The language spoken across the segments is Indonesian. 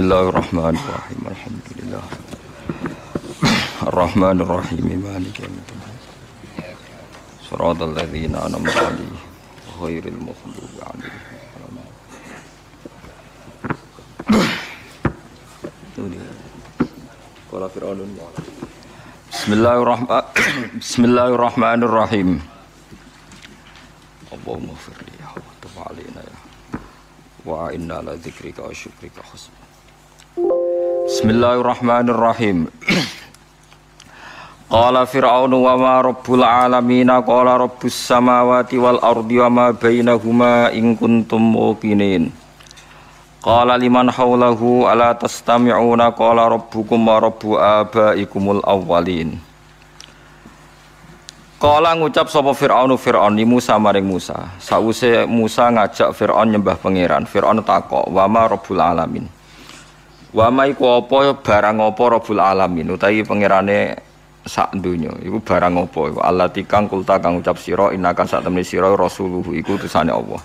الله الرحمن الرحيم. الحمد لله. الرحمن الرحيم. مالك يوم الدين. صراط الذين أنعمت عليهم. غير المغضوب عليهم بسم الله الرحمن بسم الله الرحمن الرحيم. اللهم اغفر لي وتب علينا يا وعنا على ذكرك وشكرك حسن. Bismillahirrahmanirrahim. Qala fir'aunu wa ma rabbul alamin qala rabbus samawati wal ardi wa ma bainahuma in kuntum muqinin. Qala liman haulahu ala tastami'una qala rabbukum wa rabbu abaikumul awwalin Qala ngucap sapa Fir'aunu Fir'aun ni Musa maring Musa sause Musa ngajak Fir'aun nyembah pangeran Fir'aun takok wa ma rabbul alamin Wa ma iku apa barang apa rabbul alamin? Utawi pangerane sak donya. Iku barang apa iku? Allah tikang kulta kang ucap sira inakan sak temne sira rasuluhu iku utusane Allah.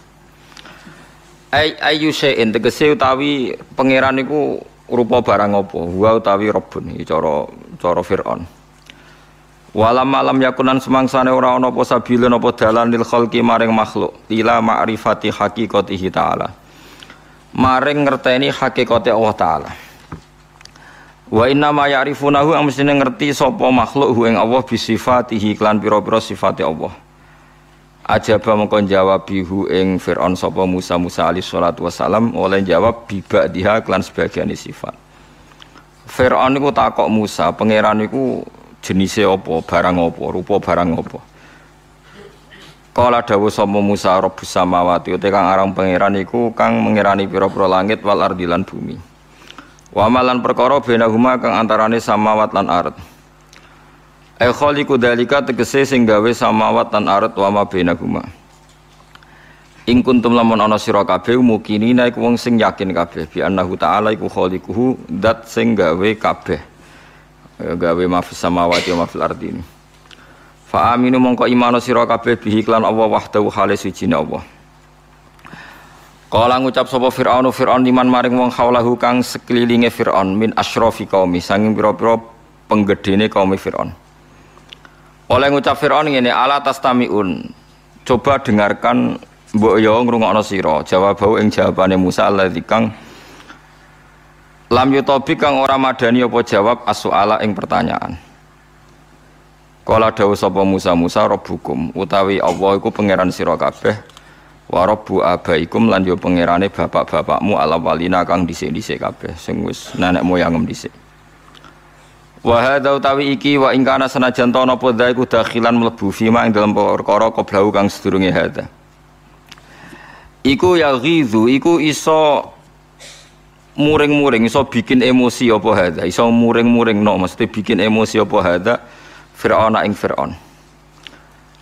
Ay ayu syai'in tegese utawi pangeran iku rupa barang apa? Wa utawi rabbun iki cara cara Firaun. Walam malam yakunan semangsane ora ana apa sabilun apa dalan lil khalqi maring makhluk ila ma'rifati haqiqatihi ta'ala maring ngerteni hakikate Allah taala Wa inna ma ya'rifunahu ang mesti ngerti sapa makhluk hu ing Allah bisifatihi klan pira-pira sifate Allah Ajaba mengkon jawab bihu ing Fir'aun sapa Musa Musa alaihi salatu wassalam oleh jawab biba diha klan sebagian sifat. Fir'aun niku takok Musa, pangeran niku jenise apa, barang apa, rupa barang apa. Kala dawuh sapa Musa Rabbus samawati ute kang arang pangeran iku kang mengirani pira-pira langit wal ardi lan bumi. Wa malan perkara benahuma kang antarane samawat lan ardh. Ai khaliqu dalika tegese sing gawe samawat lan arat wa ma bainahuma. Ing kuntum lamun ana sira kabeh mukini iku wong sing yakin kabeh bi annahu ta'ala iku khaliquhu dat sing gawe kabeh. Gawe ma fis samawati wa ma fil ardi. Fa aminu mongko imano sira kabeh bihi klan Allah wahdahu khale sujine Allah. Kala ngucap sapa Fir'aun Fir'aun liman maring wong haulahu kang sekelilinge Fir'aun min asyrafi qaumi sanging pira-pira penggedene kaum Fir'aun. Oleh ngucap Fir'aun ini ala tastamiun. Coba dengarkan mbok yo ngrungokno sira. Jawab bau ing jawabane Musa alladzi kang lam yutobi kang ora madani apa jawab as-su'ala ing pertanyaan. Kala dawuh sapa Musa Musa rabbukum utawi Allah iku pangeran sira kabeh wa rabbu abaikum lan yo pangerane bapak-bapakmu ala kang dhisik-dhisik kabeh sing wis nenek moyangem dhisik. Wa hadza utawi iki wa ing kana senajan ta napa iku dakhilan mlebu fima ing dalam perkara qoblau kang sedurunge hadza. Iku ya ghizu iku iso muring-muring iso bikin emosi apa hadza iso muring-muring no mesti bikin emosi apa hadza Fir'aun ing Fir'aun.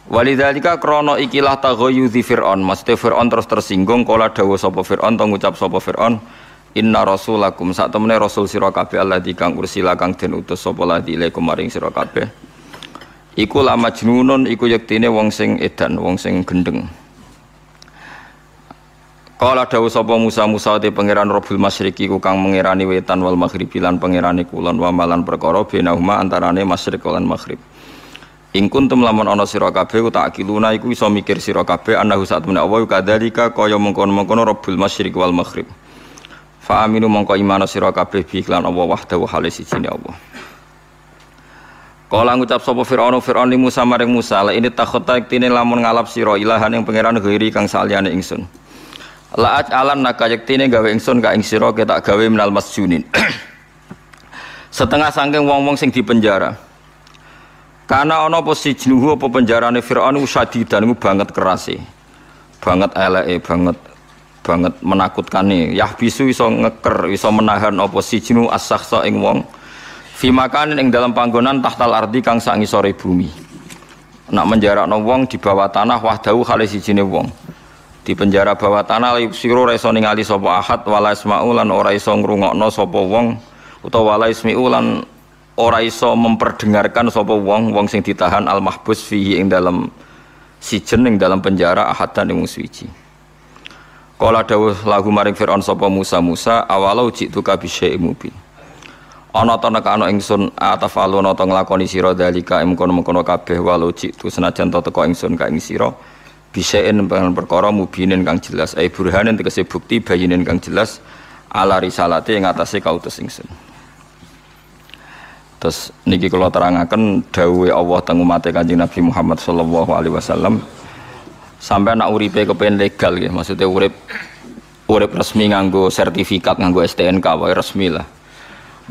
Walidzalika krana ikilah taghayyuzi Fir'aun mesti Fir'aun terus tersinggung kala dawuh sapa Fir'aun to ngucap sapa Fir'aun Inna rasulakum sak temene rasul sira kabeh alladzi kang ursila kang den utus sapa ladzi ilaikum maring sira kabeh. Iku la majnunun iku yektine wong sing edan, wong sing gendeng. Kala dawuh sapa Musa Musa te pangeran Rabbul Masyriqi ku kang mengerani wetan wal maghribi lan pangerane kulon wa malan perkara antarane masyriq lan maghrib. Ing kuntum lamun ana sira kabeh tak akiluna iku iso mikir sira kabeh anahu sak temene Allah kadzalika kaya mengkono-mengkono Rabbul Masyriq wal Maghrib. Fa aminu mongko imano sira kabeh bi iklan Allah wahdahu hale sijine Allah. Kala ngucap sapa Firaun Firaun li Musa maring Musa la ini takhota iktine lamun ngalap sira ilahan yang pangeran ghairi kang saliyane ingsun. La ajalan naka yektine gawe ingsun ka ing sira ketak gawe minal masjunin. Setengah sangking wong-wong sing dipenjara. Karena ana apa sijnuhu apa penjarane Firaun usadidan banget kerase. Banget eleke, banget banget menakutkan nih yah bisu iso ngeker iso menahan apa sijinu as-sakhsa ing wong. Fi makanin ing dalam panggonan tahtal ardi kang sak ngisore bumi. Nak menjarakno wong di bawah tanah wahdahu khale sijine wong. Di penjara bawah tanah sira ora iso ningali sapa ahad wala isma'u lan ora iso ngrungokno sapa wong utawa wala ismi'u lan ora iso memperdengarkan sapa wong wong sing ditahan al mahbus fihi ing dalam si jeneng dalam penjara ahadan yang suci. Kala dawuh lagu maring Fir'aun sapa Musa Musa awalau jitu ka bisyai mubin. Ana ta nek ana ingsun atafalu ana ta nglakoni sira dalika ing kono-kono kabeh walau jitu senajan ta teko ingsun ka ing sira bisain perkara mubinin kang jelas ai burhanin tegese bukti bayinin kang jelas ala risalate ing atase kautus ingsun. Terus niki kalau terangaken dawuhe Allah teng umat Kanjeng Nabi Muhammad sallallahu alaihi wasallam sampai nak uripe kepen legal ya, maksudnya urip urip resmi nganggo sertifikat nganggo STNK wae resmi lah.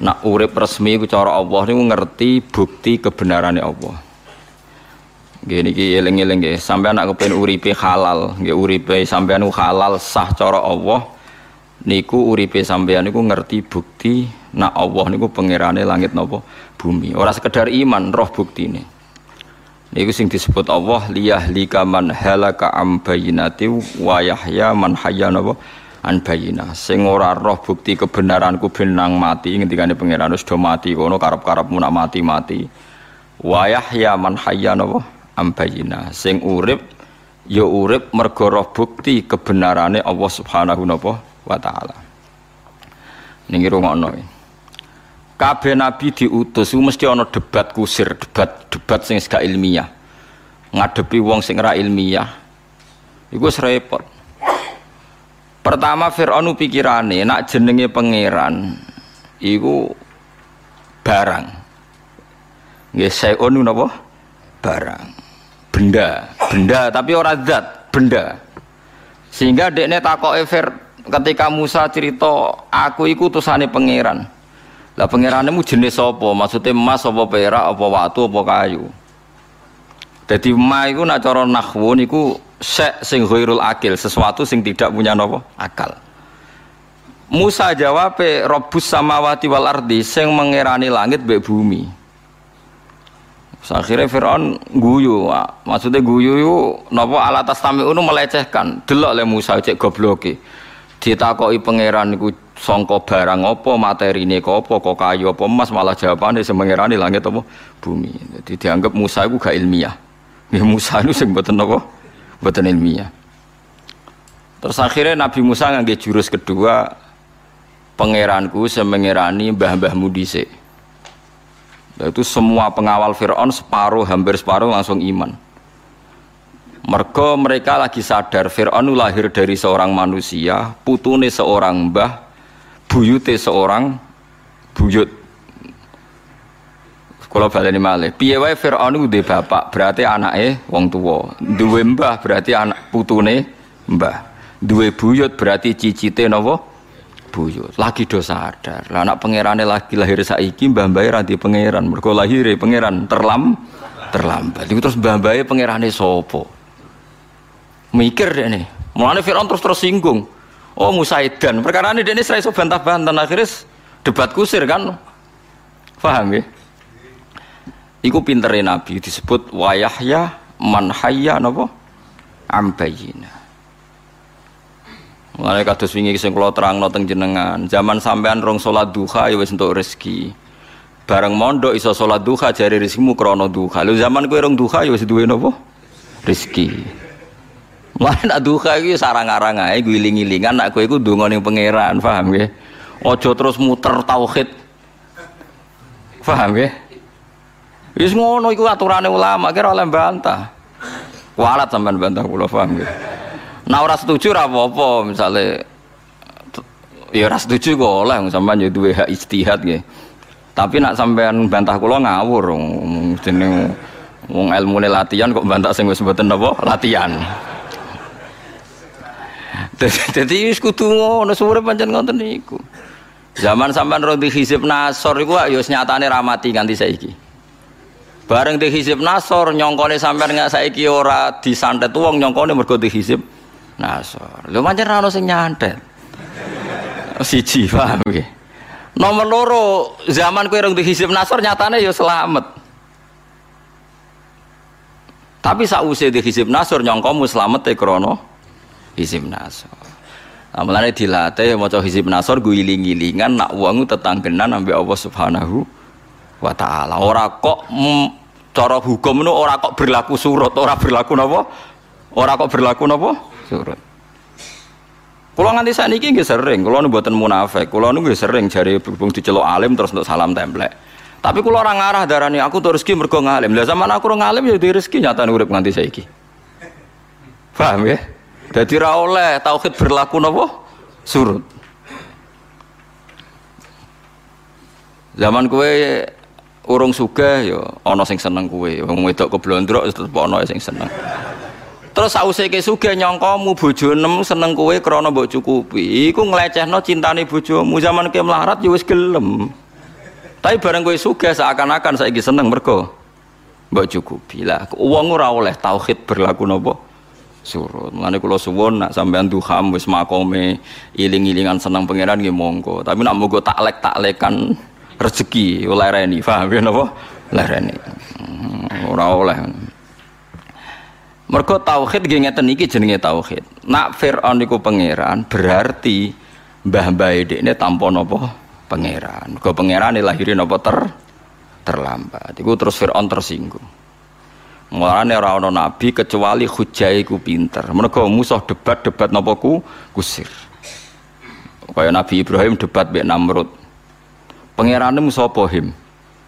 Nak urip resmi ku cara Allah niku ngerti bukti kebenarannya Allah. Gini ki eling-eling nggih, sampean nak kepen uripe halal, nggih uripe sampean halal sah cara Allah niku uripe sampean niku ngerti bukti nak Allah niku pangerane langit napa bumi. Ora sekedar iman, roh bukti ini. Niku sing disebut Allah liyahlika man halaka am bayinati wa yahya man hayya napa an bayina. Sing ora roh bukti kebenaranku benang mati ngendikane pangeran wis do mati kono karep-karepmu nak mati-mati. Wa yahya man hayya napa am. Sing urip ya urip mergo roh bukti kebenarane Allah Subhanahu wa taala. Ning rungokno. Kabeh nabi diutus mesti ana debat kusir, debat debat sing gak ilmiah. Ngadepi wong sing ora ilmiah. Iku repot. Pertama Fir'aun pikirane nak jenenge pangeran iku barang. Nggih sayun napa? Barang. Benda, benda tapi ora zat, benda. Sehingga dekne takoke Fir ketika Musa cerita aku iku utusane pangeran. Lah pangeranmu jenis apa? Maksudnya emas apa perak apa watu apa kayu. Jadi ma iku nak cara nahwu niku sek sing ghairul akil, sesuatu sing tidak punya napa? Akal. Musa jawab robus samawati wal ardi sing mengerani langit mbek bumi. Akhirnya Fir'aun guyu, maksudnya guyu itu napa alat tami unu melecehkan, delok le Musa cek gobloke. Ditakoki pangeran niku songko barang apa ini kok apa kok kayu apa emas malah jawabannya semengirani langit apa? Bumi. Jadi dianggap Musa itu gak ilmiah. Ya Musa itu sing betul apa? Betul ilmiah. Terus akhirnya Nabi Musa ngangge jurus kedua pangeranku semengirani mbah-mbahmu dhisik. Itu semua pengawal Fir'aun separuh hampir separuh langsung iman Mergo mereka lagi sadar Fir'aun lahir dari seorang manusia, putune seorang mbah, buyute seorang buyut. Kalau baleni malih piye wae Firaun iku bapak? Berarti anake wong tua duwe mbah berarti anak putune mbah. Duwe buyut berarti cicite napa buyut. Lagi do sadar. Lah anak pangerane lagi lahir saiki mbah mbahe ra pangeran. Mergo lahir pangeran terlam terlambat. Iku terus mbah mbahe pangerane sapa mikir deh nih mulane Firaun terus terus singgung Oh Musaidan, perkara ini dia ini seraiso bantah-bantah akhirnya debat kusir kan, paham ya? Iku pintere Nabi disebut wayahya man hayya napa ambayina. Mulai kados wingi sing kula terangno teng jenengan, zaman sampean rong salat duha ya wis entuk rezeki. Bareng mondok iso salat duha jari rezekimu krana duha. Lho zaman kowe rong duha ya wis duwe napa? Rezeki. Mulane nak duka iki sarang-arang ae guling-gilingan nak kowe iku donga pangeran, paham nggih? Aja terus muter tauhid. Paham nggih? Wis ngono iku aturane ulama kira oleh bantah. Kualat sampean bantah kula paham nggih. Nah ora setuju apa-apa misale ya ora setuju kok oleh sampean ya duwe hak istihad. Tapi nak sampean bantah kula ngawur jeneng wong ilmune latihan kok bantah sing wis mboten napa latihan. Jadi wis kudu ngono suwure pancen ngoten niku. Zaman sampean ro di hizib nasor iku ya nyatane ramati nganti saiki. Bareng di hizib nasor nyongkone sampean nggak saiki ora disantet wong nyongkone mergo di hizib nasor. Lho pancen ra ono sing nyantet. Siji paham nggih. Nomor loro zaman kowe rong di hizib nasor nyatane ya selamat. Tapi sausé di hizib nasor nyongkomu selamat e krono hizib nasor nah, mulane dilatih maca hizib nasor guling-gilingan nak wong tetanggenan ambek Allah Subhanahu wa taala ora kok cara hukum itu ora kok berlaku surut, ora berlaku napa? Ora kok berlaku napa? Surut. Kulo nganti sakniki nggih sering, kulo nu mboten munafik. Kulo nu nggih sering jari berhubung diceluk alim terus untuk salam templek. Tapi kulo orang ngarah darani aku tuh rezeki mergo ngalim. Lah zaman aku ngalim ya di rezeki nyata urip nganti saiki. Paham ya? Jadi oleh tauhid berlaku napa? Surut. Zaman kue urung sugih ya ana sing seneng kuwe wong wedok keblondrok tetep ana sing seneng. Terus sause ke sugih nyangkamu bojo nem seneng kowe krana mbok cukupi. Iku nglecehno cintane bojomu. Zaman ke melarat ya wis gelem. Tapi bareng kowe sugih seakan-akan saiki seneng mergo mbok cukupi. Lah wong ora oleh tauhid berlaku napa surut. Mulane kula suwun nak sampean duham wis makome iling-ilingan seneng pangeran nggih monggo. Tapi nak monggo taklek-taklekan rezeki lereni paham ya napa? Lereni. Hmm, ora oleh. Mergo tauhid nggih ngeten iki jenenge tauhid. Nak Firaun niku pangeran berarti mbah-mbah dekne tanpa napa? Pangeran. Mergo pangeran lahirin napa? Ter terlambat. Iku terus Firaun tersinggung Mulane ora ana nabi kecuali hujah iku pinter. Mergo musuh debat-debat napa ku kusir. Kaya Nabi Ibrahim debat mbek Namrud. Pangerane sapa him?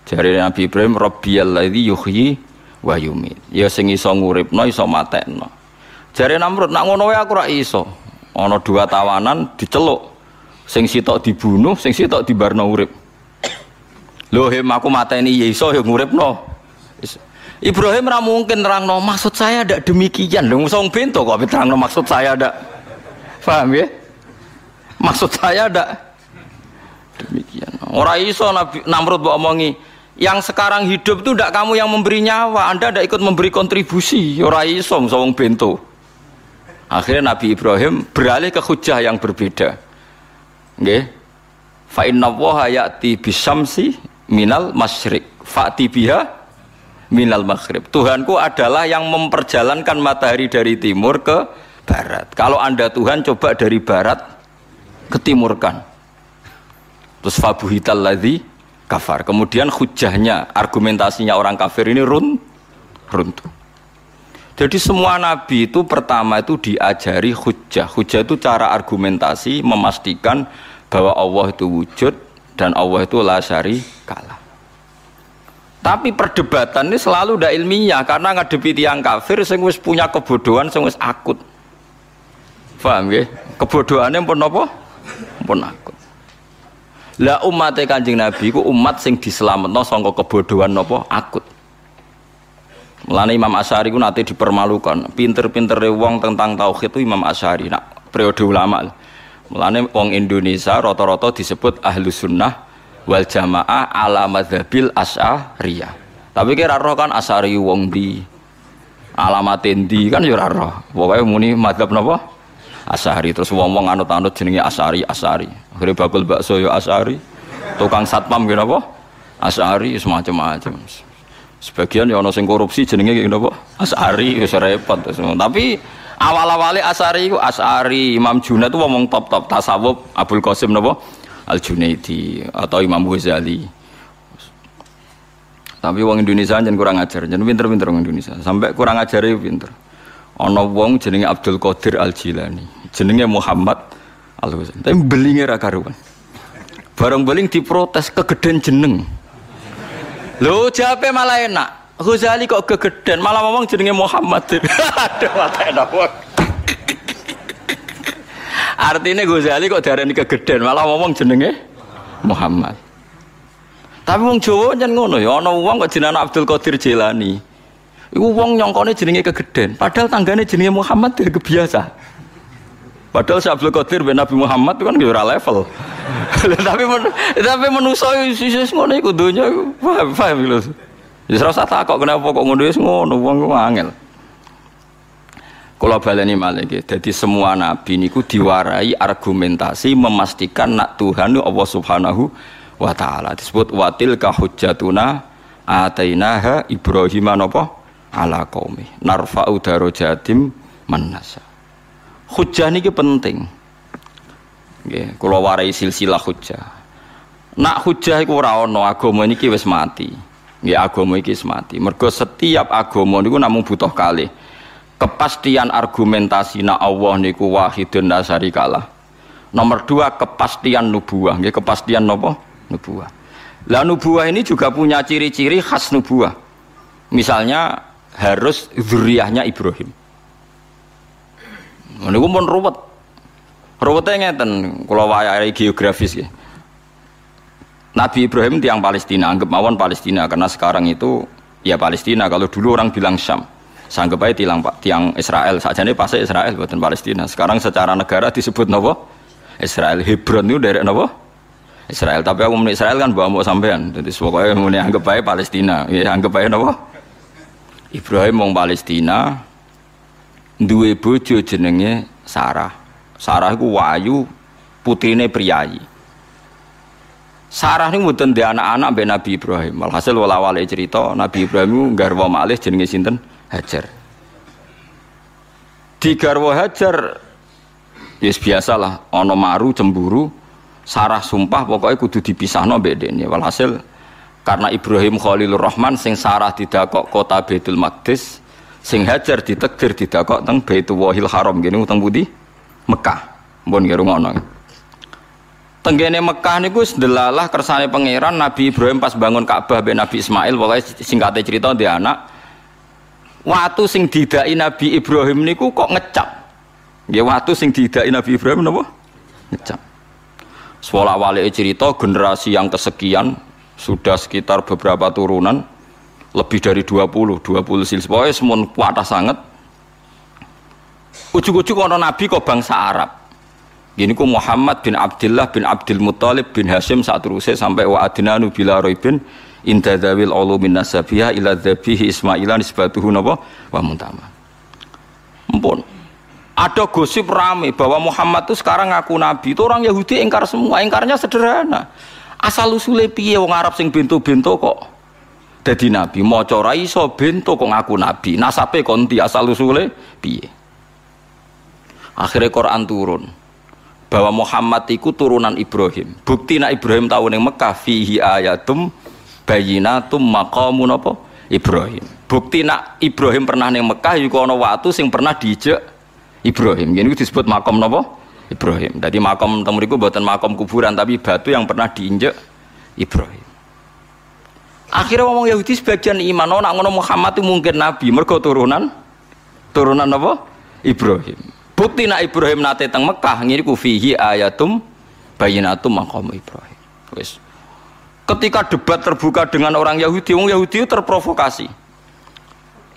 Jare Nabi Ibrahim Rabbiyal ladzi yuhyi wa yumit. Ya sing iso nguripno iso matekno. Jare Namrud nak ngono wae aku ora iso. Ana dua tawanan diceluk. Sing sitok dibunuh, sing sitok dibarno urip. Lho him aku mateni ya iso ya nguripno. Ibrahim ra mungkin terangno maksud saya ada demikian. Lho wong bento kok terangno maksud saya ada. Paham ya? Maksud saya ada Demikian. Orang iso Nabi Namrud bawa omongi, yang sekarang hidup itu tidak kamu yang memberi nyawa, Anda tidak ikut memberi kontribusi. Orang iso sawang bento. Akhirnya Nabi Ibrahim beralih ke hujah yang berbeda. Nggih. Fa inna waha ya'ti bisyamsi minal masyrik. Fa'ti biha minal maghrib. Tuhanku adalah yang memperjalankan matahari dari timur ke barat. Kalau Anda Tuhan coba dari barat ke timurkan. Terus fabuhital ladzi kafar. Kemudian hujahnya, argumentasinya orang kafir ini run runtuh. Jadi semua nabi itu pertama itu diajari hujah. Hujah itu cara argumentasi memastikan bahwa Allah itu wujud dan Allah itu la kalah. Tapi perdebatan ini selalu tidak ilmiah karena ngadepi tiang kafir sing wis punya kebodohan sing wis akut. Paham ya? Kebodohannya pun apa? Pun akut. Lah umat Kanjeng Nabi ku umat sing diselametno saka kebodohan napa akut. Mulane Imam Asy'ari ku nate dipermalukan. Pinter-pinter wong tentang tauhid itu Imam Asy'ari nak periode ulama. Mulane wong Indonesia rata-rata disebut ahlu sunnah wal jamaah ala madzhabil asy'ariyah. Tapi kira roh kan Asy'ari wong di alamat endi kan ya ora roh. Muni madzhab napa? Asy'ari terus wong-wong anut-anut jenenge Asy'ari, Asy'ari. Akhirnya bakul bakso ya asari, tukang satpam gitu apa? Asari semacam-macam. Sebagian ya ono sing korupsi jenenge gitu apa? Asari wis repot. Tapi awal-awalnya asari itu asari Imam Junaid itu ngomong top-top tasawuf Abdul Qasim napa? Al Junaidi atau Imam Ghazali. Tapi wong Indonesia jangan kurang ajar, jangan pinter-pinter wong Indonesia. Sampai kurang ajar itu pinter. Ono wong jenenge Abdul Qadir Al Jilani, jenenge Muhammad Al Ghazali. Tapi belinge ra karuan. Barang beling diprotes kegeden jeneng. Lho jape malah enak. Ghazali kok kegeden malah ngomong jenenge Muhammad. Aduh mata enak Artinya Ghazali kok darani kegeden malah ngomong jenenge Muhammad. Tapi wong Jawa jan ngono ya ana wong kok jenenge Abdul Qadir Jilani. Iku wong nyongkone jenenge kegeden, padahal tanggane jenenge Muhammad ya kebiasa. Padahal si Abdul Qadir bin Nabi Muhammad kan ora level. tapi men, tapi manusa sisi ngono iku donya paham paham lho. Ya ora usah takok kenapa kok ngono wis ngono wong ku angel. Kula baleni malih Jadi semua nabi niku diwarai argumentasi memastikan nak Tuhan Allah Subhanahu wa taala. Disebut watil ka hujjatuna atainaha Ibrahim napa ala qaumi. Narfa'u darajatim man nasa hujah ini penting. Nggih, kula warai silsilah hujah. Nak hujah iku ora ana agama niki wis mati. Ya agama iki mati. Mergo setiap agama niku namung butuh kali. Kepastian argumentasi na Allah niku wahidun kalah. Nomor dua kepastian nubuah. Nggih kepastian nopo? Nubuah. Lah nubuah ini juga punya ciri-ciri khas nubuah. Misalnya harus zuriyahnya Ibrahim. Niku pun ruwet. Ruwetnya ngeten, kalau wayahe geografis ya. Nabi Ibrahim tiang Palestina, anggap mawon Palestina karena sekarang itu ya Palestina. Kalau dulu orang bilang Syam, sanggup aja tiang tiang Israel. Saja ini pasti Israel buatan Palestina. Sekarang secara negara disebut nopo Israel. Hebron itu dari nopo Israel. Tapi aku mau Israel kan bawa mau sampean. Jadi pokoknya mau anggap aja Palestina. Ya anggap aja nopo Ibrahim mau Palestina. Dua bojo jenenge Sarah. Sarah itu wayu putrine priayi. Sarah ini mboten di anak-anak Nabi Ibrahim. Walhasil wala wale cerita Nabi Ibrahim garwa malih jenenge sinten? Hajar. Di garwa Hajar yes biasalah ono maru cemburu Sarah sumpah pokoknya kudu dipisahno mbek dekne. Walhasil karena Ibrahim Khalilur Rahman sing Sarah didakok kota Baitul Maqdis sing Hajar ditekdir didakok teng Baitullahil Haram gini utang budi Mekah. Mbon nggih ngono. Tenggene Mekah niku sedelalah kersane pangeran Nabi Ibrahim pas bangun Ka'bah ben Nabi Ismail pokoknya singkatnya cerita dia anak waktu sing didai Nabi Ibrahim niku kok ngecap? Ya waktu sing didai Nabi Ibrahim napa? Ngecap. Sekolah wali cerita generasi yang kesekian sudah sekitar beberapa turunan lebih dari 20 20 silsilah pokoknya semua kuatah sangat ujuk-ujuk ono nabi kok bangsa Arab. Gini ku Muhammad bin Abdullah bin Abdul Muttalib bin Hashim saat terusnya sampai wa adnanu bila roibin inda dawil min nasabiyah ila dhabihi ismailan nisbatuhu napa wa muntama. Ampun. Ada gosip rame bahwa Muhammad itu sekarang ngaku nabi. Itu orang Yahudi ingkar semua. Ingkarnya sederhana. Asal usule piye wong Arab sing bento-bento kok dadi nabi. Maca ra iso bento kok ngaku nabi. Nasabe konti asal usule piye. Akhirnya Quran turun bahwa Muhammad itu turunan Ibrahim. Bukti nak Ibrahim tahu neng Mekah fihi ayatum bayinatum maqamun apa? Ibrahim. Bukti nak Ibrahim pernah neng Mekah iku ana watu sing pernah dijek Ibrahim. Ini disebut makam napa? Ibrahim. Jadi makam temu iku buatan makam kuburan tapi batu yang pernah diinjek Ibrahim. Akhirnya ngomong Yahudi sebagian iman, oh, nak ngono Muhammad itu mungkin nabi, mergo turunan turunan apa? Ibrahim. Bukti nak Ibrahim nate teng Mekah ngene ku fihi ayatum bayinatum maqam Ibrahim. Wis. Ketika debat terbuka dengan orang Yahudi, orang Yahudi terprovokasi.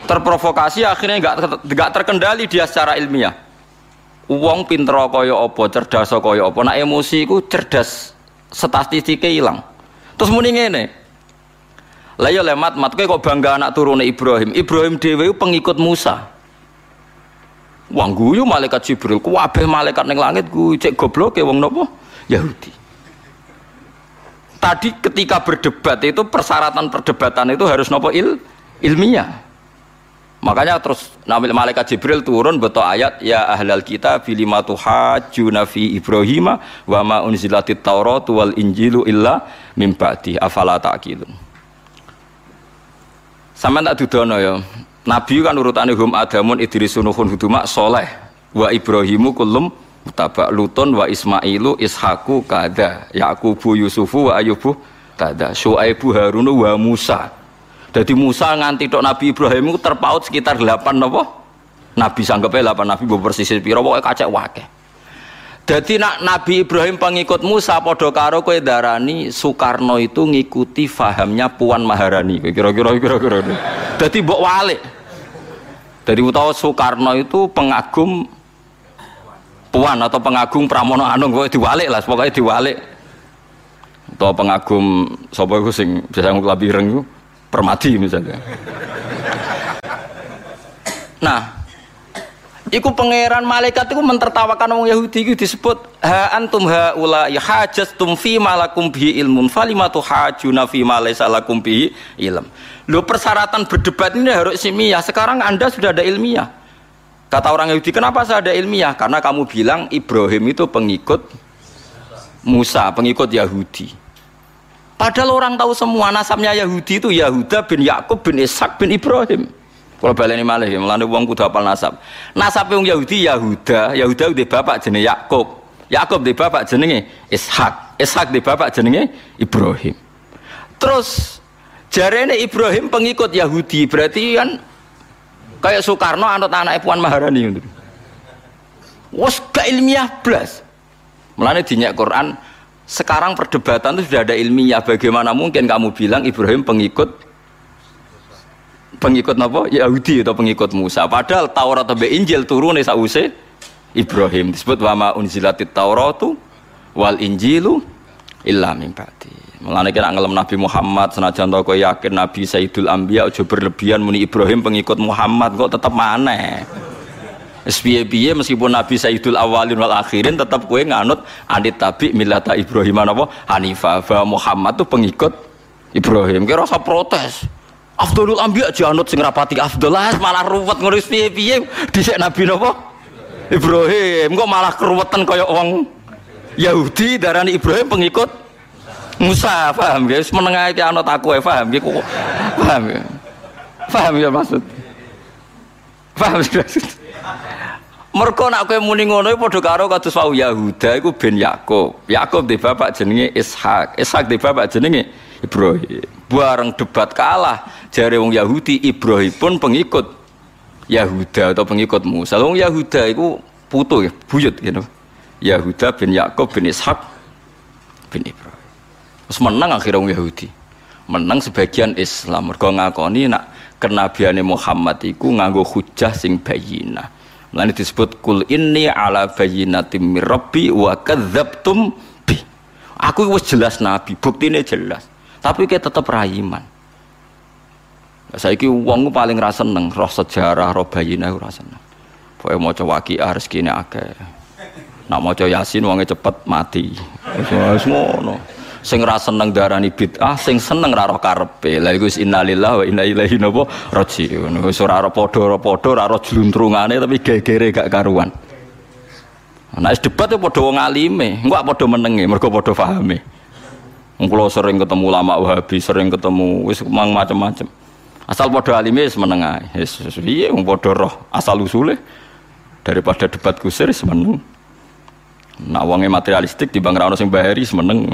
Terprovokasi akhirnya enggak enggak terkendali dia secara ilmiah. Uang pinter kaya apa, cerdas kaya apa, nak emosi ku cerdas statistiknya hilang. Terus muni ngene. Lah ya lemat mat kok bangga anak turune Ibrahim. Ibrahim dhewe pengikut Musa. Wong guyu malaikat Jibril, kabeh malaikat ning langit ku cek goblok ya wong nopo? Yahudi. Tadi ketika berdebat itu persyaratan perdebatan itu harus nopo il ilmiah. Makanya terus nabi malaikat Jibril turun betul ayat ya ahlal kita filima tuhajjuna fi Ibrahim wa ma unzilatit Taurat wal Injilu illa mim ba'di afala. Sama tak dudono ya. Nabi kan urutannya hum adamun idris sunuhun huduma soleh wa ibrahimu kulum mutabak lutun wa ismailu ishaku kada yakubu yusufu wa ayubu kada syuaibu harunu wa musa jadi Musa nganti tok Nabi Ibrahim itu terpaut sekitar 8 apa? Nabi sanggupnya 8 Nabi bersih piro pokoknya kacek wake jadi nak Nabi Ibrahim pengikut Musa podo karo darani Soekarno itu ngikuti fahamnya Puan Maharani kira-kira kira-kira. Jadi mbok walik. Dari utawa Soekarno itu pengagum Puan atau pengagum Pramono Anung pokoknya diwalik lah, pokoknya diwalik. Atau pengagum sapa iku sing biasa nglabi ireng Permati misalnya. Nah, Iku pangeran malaikat itu mentertawakan orang Yahudi itu disebut ha antum haula ya tum fi malakum bi ilmun falimatu hajuna fi ma lakum bi ilm. Lo persyaratan berdebat ini harus ilmiah. Sekarang Anda sudah ada ilmiah. Kata orang Yahudi, kenapa saya ada ilmiah? Karena kamu bilang Ibrahim itu pengikut Musa, pengikut Yahudi. Padahal orang tahu semua nasabnya Yahudi itu Yahuda bin Yakub bin Ishak bin Ibrahim. Kalau baleni malih ya, melane wong kudu nasab. Nasab wong Yahudi Yahuda, Yahuda di bapak jenenge Yakub. Yakub di bapak jenenge Ishak. Ishak di bapak jenenge Ibrahim. Terus jarene Ibrahim pengikut Yahudi, berarti kan kayak Soekarno anut anak Puan Maharani gitu. Wes gak ilmiah blas. Melane dinyak Quran sekarang perdebatan itu sudah ada ilmiah. Bagaimana mungkin kamu bilang Ibrahim pengikut pengikut apa? Yahudi atau pengikut Musa. Padahal Taurat atau Injil turun sause Ibrahim. Disebut wama unzilatit Tauratu wal Injilu illa min Mulane kira ngelem Nabi Muhammad senajan tau yakin Nabi Sayyidul Anbiya aja berlebihan muni Ibrahim pengikut Muhammad kok tetap mana Piye-piye meskipun Nabi Sayyidul Awalin wal Akhirin tetap kue nganut anit tabi milata Ibrahim apa? Hanifah. Bahwa Muhammad tuh pengikut Ibrahim. Kira rasa protes. Afdolul Ambiya janut sing rapati Afdollah malah ruwet ngurus piye-piye dhisik Nabi napa? Ibrahim. Kok malah keruwetan kaya wong Yahudi darani Ibrahim pengikut Musa paham ya? Menengah itu anut aku ya paham ya? Kok paham ya? Paham ya maksud? Paham ya maksud? Mereka nak kowe muni ngono padha karo kados wau Yahuda iku bin Yakub Yakub di bapak jenenge Ishak. Ishak di bapak jenenge Ibrahim. Bareng debat kalah jari wong Yahudi Ibrahim pun pengikut Yahuda atau pengikut Musa. Wong Yahuda itu putu ya buyut gitu. Yahuda bin Yakub bin Ishak bin Ibrahim terus menang akhirnya wong Yahudi menang sebagian Islam mereka ngakoni nak kenabiane Muhammad iku nganggo hujah sing bayina Lalu disebut kul ini ala bayinatim mirabbi wa kadzabtum bi. Aku wis jelas nabi, buktine jelas. Tapi kita tetap rahiman. Saiki wong paling rasa seneng roh sejarah, roh bayina ora seneng. Pokoke maca waqiah rezekine akeh. Nak maca Yasin wonge cepet mati. Ngono. Sing ra seneng darani bid'ah, sing seneng ra roh karepe. Lah iku innalillahi wa inna ilaihi raji'un. Wis ora ora padha-padha, ora ora jluntrungane tapi gegere gak karuan. Nah, debat itu padha wong alime, engko padha menenge, mergo padha pahame. Kulo sering ketemu lama Wahabi, sering ketemu wis mang macam-macam. Asal padha alime wis meneng ae. Wis piye wong padha roh asal usule daripada debat kusir wis meneng. Nak wonge materialistik di bang sing bahari semeneng.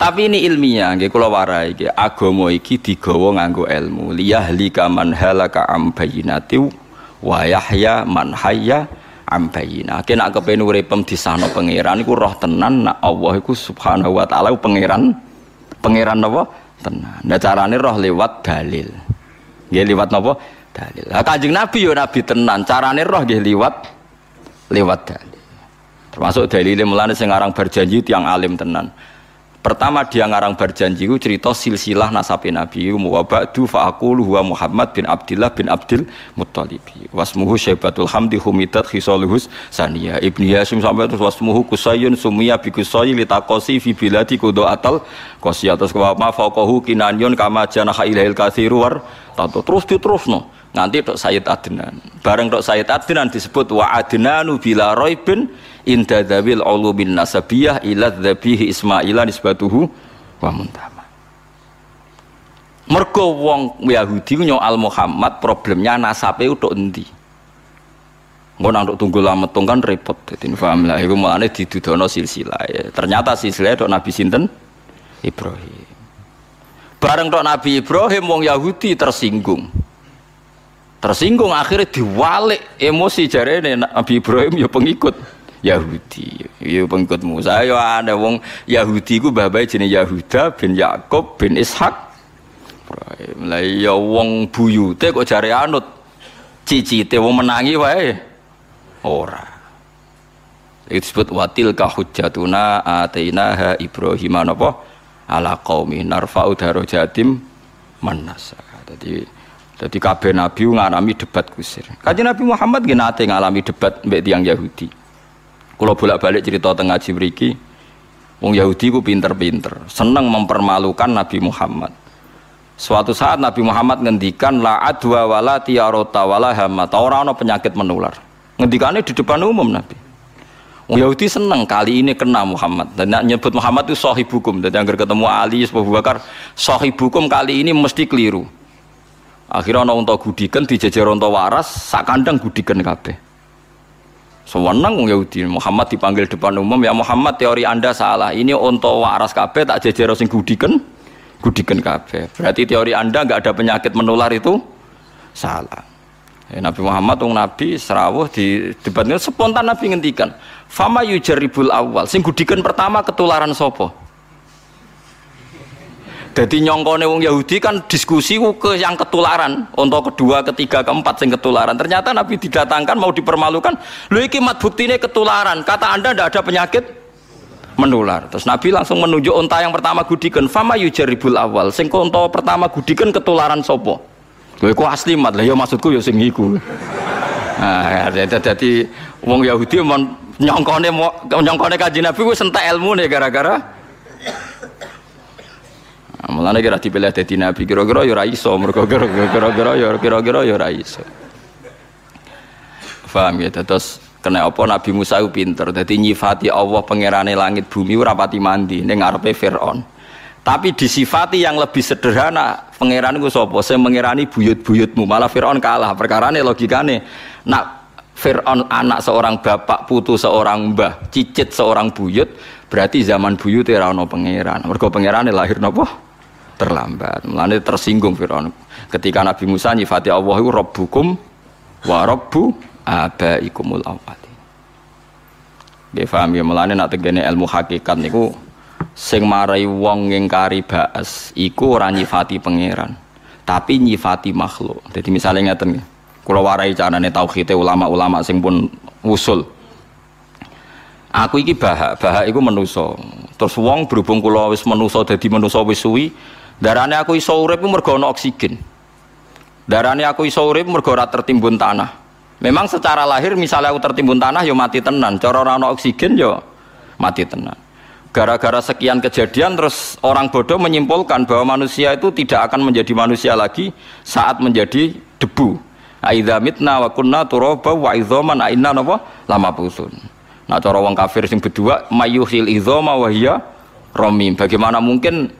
Tapi ini ilmiah, nggih kula warai iki agama iki digawa nganggo ilmu. Liyahlika man halaka am bayyinati wa yahya man hayya. Kena kepen uripem disano pangeran iku roh tenan nak Allah iku subhanahu wa taala pangeran pangeran napa? Tenan. Nah carane roh lewat dalil. Nggih lewat napa? Dalil. Lah Kanjeng Nabi yo nabi tenan, carane roh nggih lewat lewat dalil. Termasuk dalile mulane sing aran berjanji tiang alim tenan. Pertama dia ngarang berjanji itu cerita silsilah nasabi Nabi wa ba'du fa'aqulu huwa Muhammad bin Abdullah bin Abdul Muttalib. Wasmuhu Syaibatul Hamdi humidat khisaluhus saniyah. Ibni Hashim sampai terus wasmuhu Kusayun sumiyah bi Kusayi litaqasi fi biladi kudo atal qasi atas wa ma faqahu kinanyun kama janaha ilail kathiru war terus diterusno nganti tok Sayyid Adnan. Bareng tok Sayyid Adnan disebut wa adnanu bila raibin inda dzawil ulumin nasabiyah ila dzabihi Ismaila nisbatuhu wa muntama. Mergo wong Yahudi al Muhammad problemnya nasabe utuk endi? Engko nang tunggu lama kan repot. Dadi paham lah iku mulane didudono silsilah. Ya. Ternyata silsilah tok Nabi sinten? Ibrahim. Bareng tok Nabi Ibrahim wong Yahudi tersinggung. Tersinggung akhirnya diwalik emosi jarene Nabi Ibrahim ya pengikut Yahudi. Ya pengikut Musa ya ada wong Yahudi ku babai jenis Yahuda bin Yakub bin Ishak. Lah ya wong buyute kok jare anut cicite wong menangi wae. Ora. Itu disebut watil kahujatuna atainaha Ibrahim napa ala qaumi narfa'u darajatim manasa. Jadi jadi kabeh nabi ngalami debat kusir. Kajian Nabi Muhammad nggih nate ngalami debat mbek tiang Yahudi. Kalau bolak-balik cerita tengah Jibriki, Wong Yahudi ku pinter-pinter, seneng mempermalukan Nabi Muhammad. Suatu saat Nabi Muhammad ngendikan la adwa wala tiarota wala hamata orang penyakit menular. Ngendikannya di depan umum Nabi. Yahudi seneng kali ini kena Muhammad dan nyebut Muhammad itu sohibukum dan yang ketemu Ali Abu Bakar sohibukum kali ini mesti keliru akhirnya orang untuk gudikan dijejer untuk waras sak gudikan kabeh. Sewenang wong Yahudi Muhammad dipanggil depan umum ya Muhammad teori anda salah. Ini untuk waras kabeh tak jejer sing gudikan gudikan kabeh. Berarti teori anda nggak ada penyakit menular itu? Salah. Ya, Nabi Muhammad wong Nabi serawuh di debatnya spontan Nabi ngendikan, "Fama yujaribul awal." Sing gudikan pertama ketularan sopo. Jadi nyongkone wong Yahudi kan diskusi ke yang ketularan, untuk kedua, ketiga, keempat sing ketularan. Ternyata Nabi didatangkan mau dipermalukan, lu iki mat buktine ketularan. Kata Anda ndak ada penyakit menular. Terus Nabi langsung menunjuk unta yang pertama gudikan, "Fama yujaribul awal." Sing unta pertama gudikan ketularan sopo. Lha iku asli mat. Lah ya maksudku ya sing iku. Nah, jadi wong Yahudi nyongkone nyongkone kanjeng Nabi wis entek ilmune gara-gara Mulane kira dipilih dadi nabi kira-kira ya ora iso mergo kira-kira ya kira-kira ya ora iso. Paham ya? Terus kena apa Nabi Musa itu pinter. Jadi nyifati Allah pangerane langit bumi ora pati mandi ning ngarepe Firaun. Tapi disifati yang lebih sederhana pangeran gue sopo saya mengirani buyut-buyutmu malah Fir'aun kalah. Perkara ini logikane nak Fir'aun anak seorang bapak putu seorang mbah cicit seorang buyut berarti zaman buyut era no pangeran. Mergo pangeran lahir nopo terlambat. Mulane tersinggung Fir'aun. Ketika Nabi Musa nyifati Allah itu rabbukum wa rabbu abaikumul awwalin. Nggih paham ya? Mulane nak tegene ilmu hakikat niku sing marai wong ngingkari baas iku ora nyifati pangeran tapi nyifati makhluk. Jadi misalnya ngeten kula warai carane tauhid ulama-ulama sing pun usul aku iki bahak bahak iku menuso terus wong berhubung kula wis menuso dadi menuso wis suwi darane aku iso urip mergo ana oksigen darane aku iso urip mergo ora tertimbun tanah memang secara lahir misalnya aku tertimbun tanah yo ya mati tenan cara ora ana oksigen yo ya mati tenan gara-gara sekian kejadian terus orang bodoh menyimpulkan bahwa manusia itu tidak akan menjadi manusia lagi saat menjadi debu. Aidza mitna wa kunna turaba wa idzaman inna napa lama pusun. Nah cara wong kafir sing berdua mayuhil idzama wa hiya ramim. Bagaimana mungkin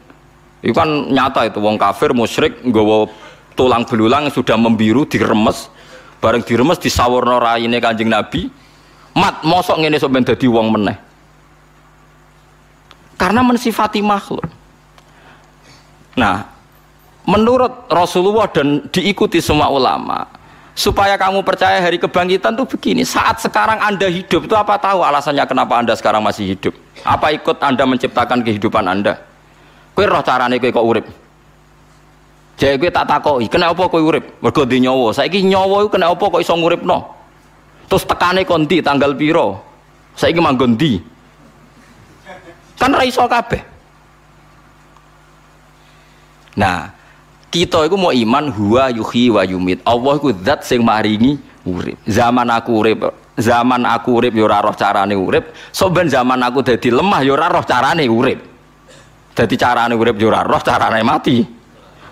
itu kan nyata itu wong kafir musyrik nggawa tulang belulang sudah membiru diremes bareng diremes disawurna raine Kanjeng Nabi mat mosok ngene sok ben dadi wong meneh karena mensifati makhluk. Nah, menurut Rasulullah dan diikuti semua ulama, supaya kamu percaya hari kebangkitan itu begini. Saat sekarang Anda hidup itu apa tahu alasannya kenapa Anda sekarang masih hidup? Apa ikut Anda menciptakan kehidupan Anda? Kue roh carane kue kok urip. Jadi kue tak takoi, kenapa kue urip? Mergo di nyawa. Saiki nyawa itu kenapa kok iso no? Terus tekane kondi tanggal piro? Saiki manggon di? Kan ra iso kabeh. Nah, kita itu mau iman huwa yuhi wa yumit. Allah itu zat sing maringi urip. Zaman aku urip, zaman aku urip yo ora roh carane urip. So ben zaman aku dadi lemah yo ora roh carane urip. Dadi carane urip yo ora roh carane mati.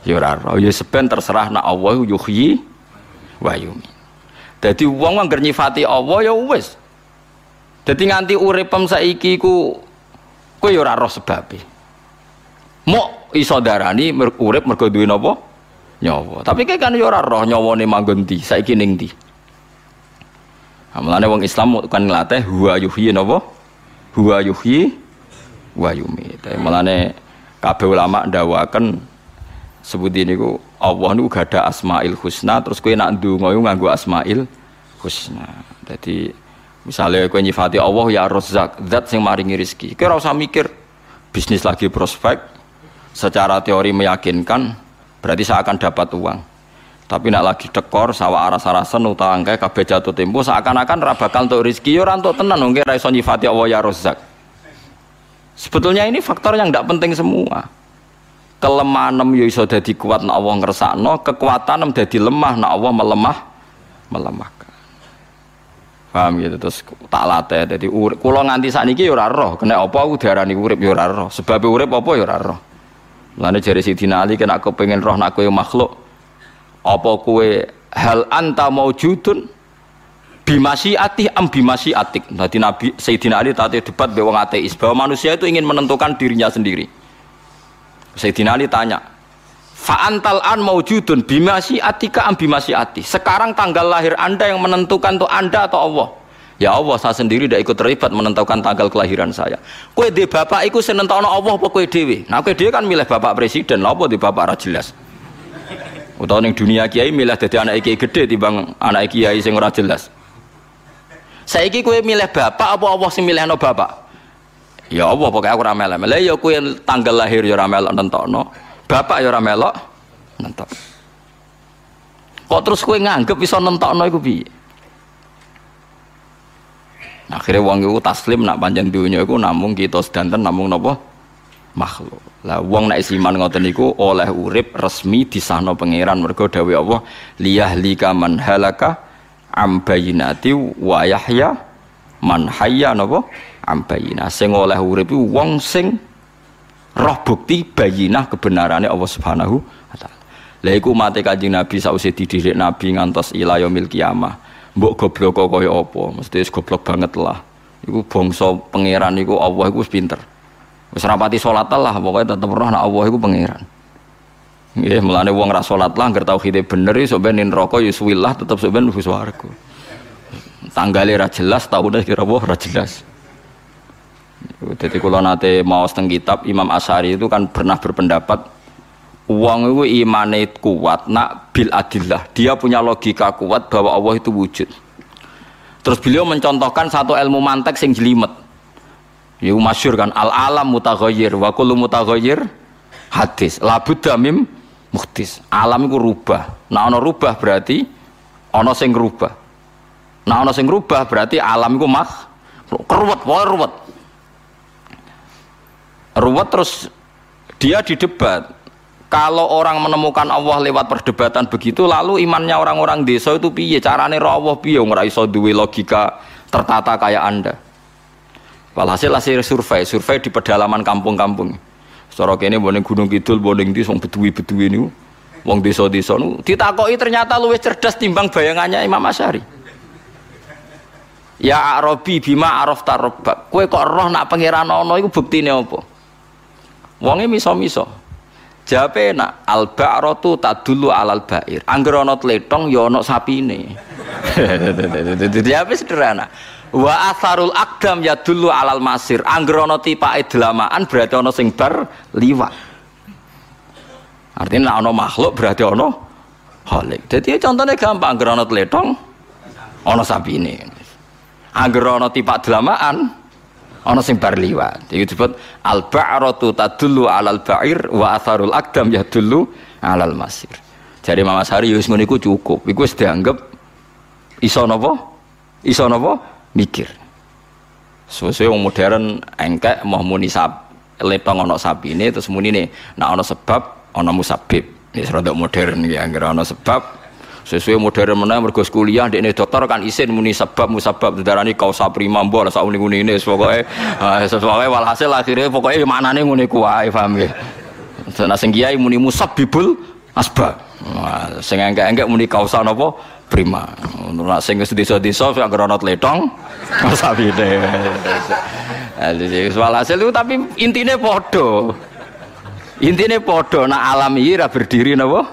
Yo roh. Yo seben terserah nak Allah yuhi wa yumit. Dadi wong anggar nyifati Allah ya wis. Dadi nganti uripem saiki ku Kowe ya roh sebabe. Mok iso darani urip mergo duwe? Nyawa. Tapi kayak kan ya roh nyawane manggon ndi, saiki ning ndi. Amalane wong Islam kan nglatih huwa yuhyi napa? Huwa yuhyi wa yumit. Mulane kabeh ulama ndawaken sebut niku Allah niku gada asmail husna terus kowe nak ndonga iku nganggo asmail husna. Jadi Misalnya kau nyifati Allah ya rozak, zat yang maringi rizki. Kau usah mikir bisnis lagi prospek, secara teori meyakinkan, berarti saya akan dapat uang. Tapi nak lagi dekor, sawah aras-arasan, utang kayak kabeh jatuh tempo, seakan-akan rabakal untuk rizki, ya untuk tenan, mungkin raison nyifati Allah ya rozak. Sebetulnya ini faktor yang tidak penting semua. Kelemahan ya iso dadi kuat nak Allah ngersakno, kekuatan dadi lemah nak Allah melemah melemah. Paham gitu? Terus tak latih. Jadi urip kula nganti sakniki ya ora roh. Kena apa aku diarani urip ya ora roh. Sebab urip apa ya ora roh. Lane jari Sidina Ali kena aku pengen roh nak kowe makhluk apa kowe? Hal anta maujudun ati am atik. Nanti Nabi Sayyidina Ali tadi debat bewang ateis bahwa manusia itu ingin menentukan dirinya sendiri. Sayyidina Ali tanya, Fa'antal an maujudun bimasi atika am bimasi ati. Sekarang tanggal lahir Anda yang menentukan tuh Anda atau Allah? Ya Allah, saya sendiri tidak ikut terlibat menentukan tanggal kelahiran saya. Kue di bapak ikut senentokno Allah apa kue dewi? Nah kue dewi kan milih bapak presiden, apa di bapak ra jelas. Utawa ning dunia kiai milih jadi anak kiai gede bang anak kiai sing ora jelas. Saiki kue milih bapak apa Allah sing milihno bapak? Ya Allah pokoknya aku ora melok. Ya kue tanggal lahir ya ora melok nentokno. Bapak ya ora melok nentok. Kok terus kue nganggep bisa nentokno iku piye? Akhirnya wong itu taslim nak panjang dunia itu namung kita sedanten namung nopo makhluk. Lah wong nak isiman ngoten niku oleh urip resmi disahno pangeran mergo dawuh Allah liyah lika man halaka am bayinati wa yahya man hayya napa? Am bayina. Sing oleh urip wong sing roh bukti bayinah kebenarannya Allah Subhanahu wa taala. Lah iku mate Kanjeng Nabi sausé dididik Nabi ngantos ila yaumil kiamah. Mbok goblok kaya apa? Mesti wis goblok banget lah. Iku bangsa pangeran iku Allah iku wis pinter. Wis rapati salat lah pokoknya tetep roh nek Allah iku pangeran nggih mulane wong ra salat ngerti tauhide bener iso ben neraka ya suwilah tetep sok ben mlebu swarga tanggale ra jelas tahune kira apa ra jelas jadi kalau nanti mau teng kitab Imam Asari itu kan pernah berpendapat Uang itu imane kuat, nak bil adillah. Dia punya logika kuat bahwa Allah itu wujud. Terus beliau mencontohkan satu ilmu mantek sing jelimet. Ya masyur kan al alam mutaghayyir wa kullu mutaghayyir hadis. Labud damim muhtis. Alam itu rubah. Nah ono rubah berarti ono sing rubah. Nah ono sing rubah berarti alam itu mak keruwet, wae ruwet. Ruwet terus dia didebat kalau orang menemukan Allah lewat perdebatan begitu lalu imannya orang-orang desa itu piye carane roh Allah piye ora iso duwe logika tertata kayak Anda walhasil hasil survei survei di pedalaman kampung-kampung secara kene boning gunung kidul boning di wong beduwi-beduwi niku wong desa-desa niku ditakoki ternyata luwih cerdas timbang bayangannya Imam Asy'ari Ya Arabi bima araf tarobak. Kue kok roh nak pangeran ono iku buktine apa? Wonge miso-miso. Jawabe nak al ba'ratu tadullu alal ba'ir. Angger ana ya ana sapine. Jawabe sederhana. Wa asarul akdam ya dulu alal masir. Angger ana tipake delamaan berarti ana sing bar liwat. Artinya ana makhluk berarti ana khalik. Jadi contohnya gampang angger ana tletong ana sapine. Angger ana tipak delamaan ana sing bar liwat iki disebut al ba'ratu tadullu alal ba'ir wa atharul aqdam yadullu alal masir jadi Mama Sari ngono iku cukup wis dianggap iso napa iso napa mikir. Sesuai wong modern engkek mau muni sap letong ana sapine terus muni nih nah ana sebab ana musabib. Ini serada modern ya anggere ana sebab. Sesuai modern mana mergo kuliah ini dokter kan isin muni sebab musabab darani kausa prima mbok sak uni ini pokoke. Sesuai walhasil akhirnya pokoke maknane ngene kuwi paham ya nah sing kiai muni musabbibul asbab. Sing engke-engke muni kausa prima nek sing wis desa-desa sing ana tletong sabine walhasil itu tapi intinya podo intinya podo nah alam ini berdiri napa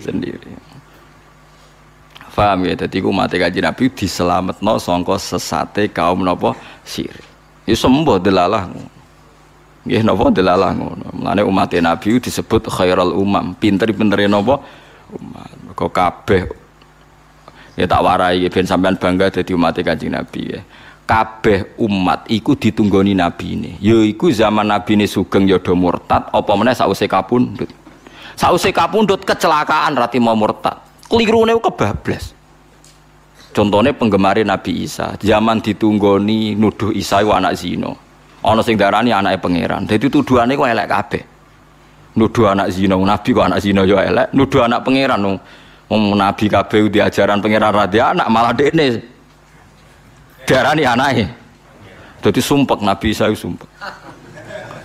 sendiri Paham ya? Jadi ku mati kaji Nabi diselametno songko sesate kaum nopo sir. Ya sembuh delalah. Nggih napa delalah ngono. Mulane umat Nabi disebut khairul umam, pinter-pintere napa umat. Kok kabeh ya tak warai ben sampean bangga dadi umat Kanjeng Nabi ya. Kabeh umat iku ditunggoni Nabi ini. Ya iku zaman Nabi ini sugeng ya do murtad apa meneh sause kapundhut. Sause kapundhut kecelakaan rati mau murtad keliru nih kebablas contohnya penggemar Nabi Isa zaman ditunggoni nuduh Isa itu anak zino ono sing darani anaknya pangeran jadi tuduhannya kok elek kabeh nuduh anak zino Nabi kok anak zino yo elek nuduh anak pangeran no. Nabi kabeh di ajaran pangeran radia anak malah dekne darani anaknya jadi sumpek Nabi Isa sumpek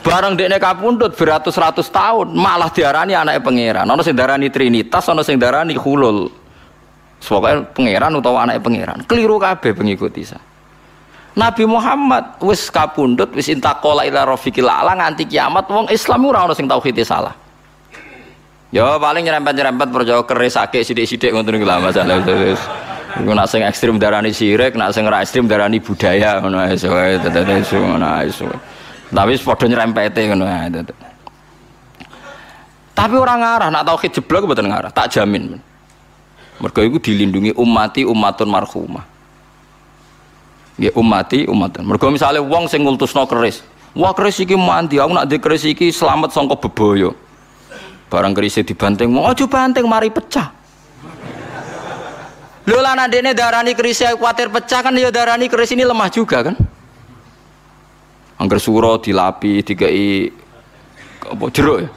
barang dekne kapundut beratus-ratus tahun malah diarani anak pangeran ana sing darani trinitas ana sing darani hulul Pokoknya pangeran utawa anak pangeran. Keliru kabeh pengikuti sa. Nabi Muhammad wis kapundhut wis intakola ila rafiqil ala nganti kiamat wong Islam ora ono sing tauhide salah. Ya paling nyerempet-nyerempet percaya kerisake sithik-sithik ngoten niku lah masalah terus. Iku nak sing ekstrim darani sirik, nak sing ora ekstrim darani budaya ngono ae soe tetete ngono ae. Tapi padha nyerempete ngono ae Tapi orang ngarah nak tauhid jeblok mboten ngarah, tak jamin. Mergo iku dilindungi umati umatun marhumah. Ya umati umatun. Mergo misale wong sing ngultusno keris. Wah keris iki mandi, aku nak di keris iki selamat sangka bebaya. Barang keris dibanting, mau aja banting mari pecah. Lho lah dene darani keris kuatir pecah kan ya darani keris ini lemah juga kan. Angger suro dilapi, dikai apa jeruk ya.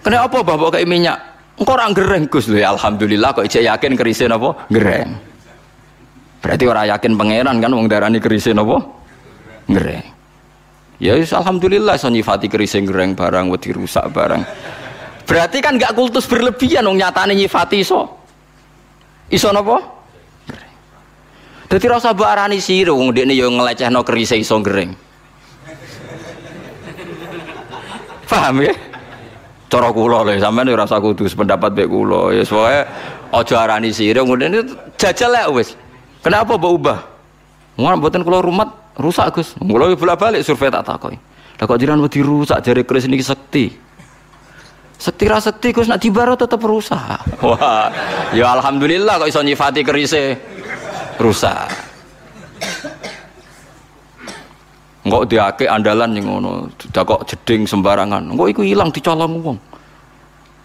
Kena apa bapak kayak minyak? Engkau orang gereng Gus lho ya alhamdulillah kok ijek yakin kerisnya apa? Gereng. Berarti orang yakin pangeran kan wong darani kerisnya apa? Gereng. Ya alhamdulillah so nyifati kerisnya gereng barang wedi rusak barang. Berarti kan gak kultus berlebihan wong nyatane nyifati iso. Iso napa? Dadi rasa mbok arani sira wong ndekne ya ngelecehno kerise iso gereng. Paham ya? cara kula lho sampean ora usah kudu sependapat mek kula ya pokoke aja arani sira ngene jajal lek wis kenapa mbok ubah ngono mboten kula rumat rusak Gus kula bolak-balik survei tak takoki lah kok jiran wedi rusak jare kris niki sekti sekti ra sekti Gus nak dibaro tetep rusak wah ya alhamdulillah kok iso nyifati kerise rusak Enggak diake andalan yang ngono, kok jeding sembarangan. Enggak iku hilang dicolong wong.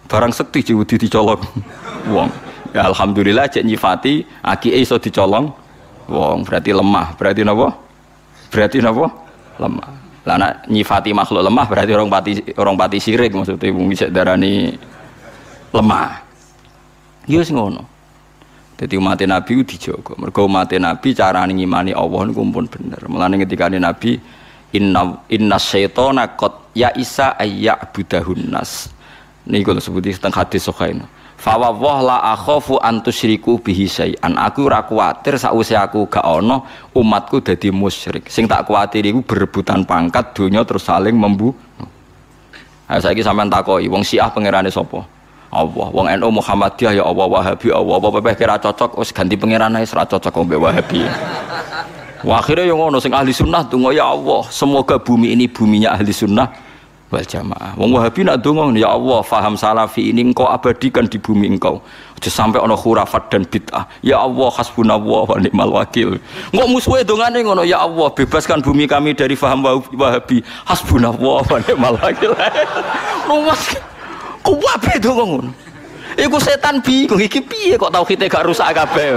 Barang sekti jiwudi dicolong wong. Ya alhamdulillah cek nyifati aki iso dicolong wong. Berarti lemah. Berarti napa? Berarti napa? Lemah. Lah nak nyifati makhluk lemah berarti orang pati orang pati sirik maksudnya wong bisa darani lemah. Yes, ngono. Jadi umat Nabi dijogo. Mergo umat Nabi cara ngimani Allah niku pun bener. Mulane ketika Nabi inna inna syaitona qad ya isa ayya'budahun nas. Niku sebuti teng hadis sahih. Fa wa la akhafu an tusyriku bihi syai'an. Aku ora kuwatir sakwise aku gak ana umatku dadi musyrik. Sing tak kuwatir iku berebutan pangkat donya terus saling membunuh. Nah, saiki sampean takoki wong Syiah pangerane sapa? Allah. Wong NU Muhammadiyah ya Allah Wahabi Allah. Apa pepe kira cocok wis ganti pangeran ae ora cocok mbek Wahabi. Wah, akhirnya yang ngono sing ahli sunnah donga ya Allah, semoga bumi ini buminya ahli sunnah wal jamaah. Wong Wahabi nak donga ya Allah, faham salafi ini engkau abadikan di bumi engkau. Aja sampai ono khurafat dan bid'ah. Ya Allah, hasbunallah wa ni'mal wakil. Engkau musuhe dongane ngono, ya Allah, bebaskan bumi kami dari faham Wahabi. Hasbunallah wa ni'mal wakil. Lumas. Kuwabe donga ngono. Iku setan bingung iki piye kok tauhide gak rusak kabeh.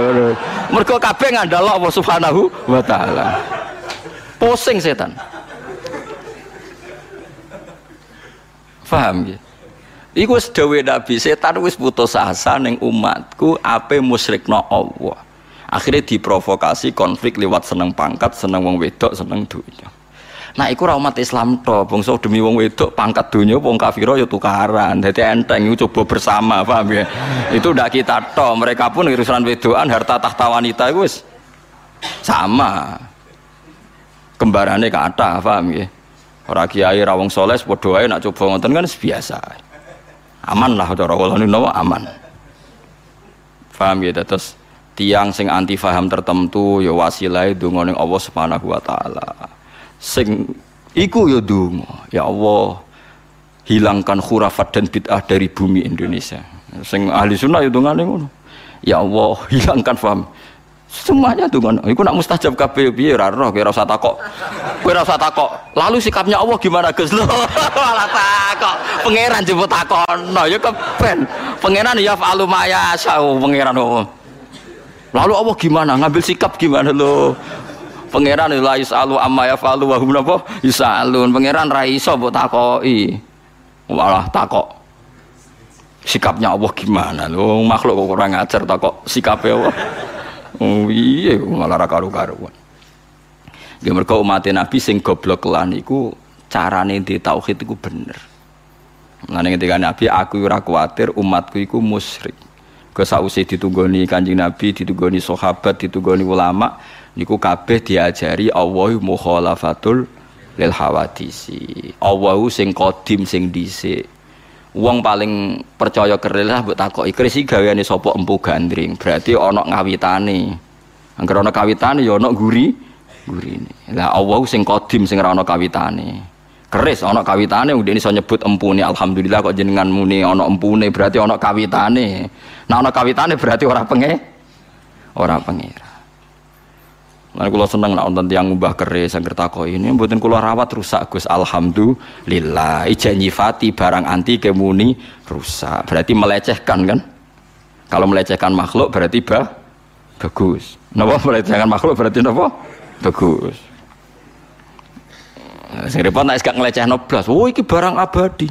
Mergo kabeh ngandalo Allah Subhanahu wa taala. Pusing setan. Paham ya? Iku dawuh Nabi, setan wis putus asa ning umatku ape musyrikno Allah. Akhirnya diprovokasi konflik lewat seneng pangkat, seneng wong wedok, seneng dunya. Nah, iku umat Islam to, bangsa demi wong wedok pangkat dunia wong kafiro ya tukaran. Dadi enteng iku coba bersama, paham ya? Itu ndak kita to, mereka pun urusan wedokan harta tahta wanita wis sama. Kembarane kata, paham ya? Ora kiai ra wong saleh padha wae nak coba ngoten kan biasa. Aman lah cara kula niku aman. Paham ya terus tiang sing anti faham tertentu ya wasilah donga ning Allah Subhanahu wa taala. Sing iku ya donga ya Allah hilangkan khurafat dan bid'ah dari bumi Indonesia. Sing ahli sunnah ya dongane ngono. Ya Allah hilangkan faham semuanya dongan iku nak mustajab kabeh piye? Ora roh ora usah takok. Kowe ora usah takok. Lalu sikapnya Allah gimana Gus? Lho malah takok. Pangeran jemput takono. Ya keben pangeran ya falu maya sau pangeran oh. lalu Allah gimana? Ngambil sikap gimana lo Pangeran la yusalu amma yafalu wa hum napa? Yusalun. Pangeran ra iso mbok takoki. Walah takok. Sikapnya Allah gimana lho? Makhluk kok kurang ajar takok. Sikape Allah. Oh iya malah ra karu-karuan. Ya mergo umat Nabi sing goblok lan iku carane di tauhid iku bener. Mulane ketika Nabi aku ora kuwatir umatku iku musyrik. ke sausi ditunggoni Kanjeng Nabi, ditunggoni sahabat, ditunggoni ulama niku kabeh diajari Allah mukhalafatul lil hawadisi. Allah sing kodim sing dhisik. Wong paling percaya keril lah mbok takoki kris iki gaweane sapa empu gandring. Berarti ana ngawitane. Angger ana kawitane ya ana guri gurine. Lah Allah sing kodim sing ora ana kawitane keris ana kawitane udah iso nyebut empune alhamdulillah kok jenengan muni ana empune berarti ana kawitane nah ana kawitane berarti ora penge ora pengira Nah, kalau seneng nak nonton tiang ubah keris yang kertako ini, buatin kulo rawat rusak gus. Alhamdulillah. Ija nyifati barang anti kemuni rusak. Berarti melecehkan kan? Kalau melecehkan makhluk berarti bah bagus. Napa melecehkan makhluk berarti napa? Bagus. Sing repot nek gak ngelecehno blas. Oh iki barang abadi.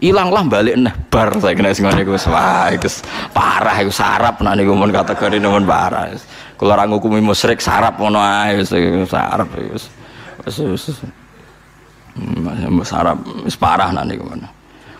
Ilanglah balik neh bar saya kena sing ngene wah iku parah iku sarap nek niku mun kategori mun parah. Kula ora ngukumi musyrik sarap ngono ae sarap wis. Wis wis. Hmm, sarap wis parah nek niku men.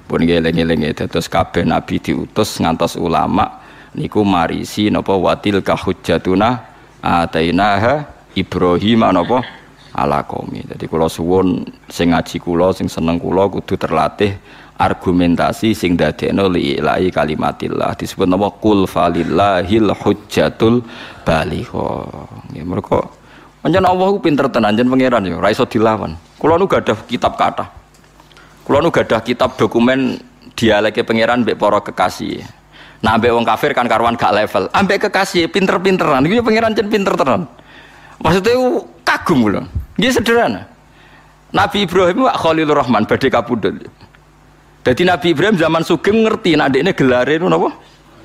Pun ngeling-eling terus kabeh nabi diutus ngantos ulama niku marisi napa watil kahujjatuna atainaha Ibrahim napa ala kaumi. Jadi kula suwun sing ngaji kula sing seneng kula kudu terlatih argumentasi sing dadekno li ilahi kalimatillah disebut napa kul falillahil hujjatul baligha. Nggih mergo pancen Allah ku pinter tenan jen pangeran yo ora iso dilawan. Kula nu gadah kitab kata. Kula nu gadah kitab dokumen dialeke pangeran mbek para kekasih. Nah, ambek wong kafir kan karuan gak level. Ambek kekasih pinter-pinteran. Iki pangeran jen pinter tenan. Maksudnya kagum loh. Dia sederhana. Nabi Ibrahim wak Khalilur Rahman badhe kapundhut. Jadi Nabi Ibrahim zaman sugeng ngerti nak ini gelare itu napa?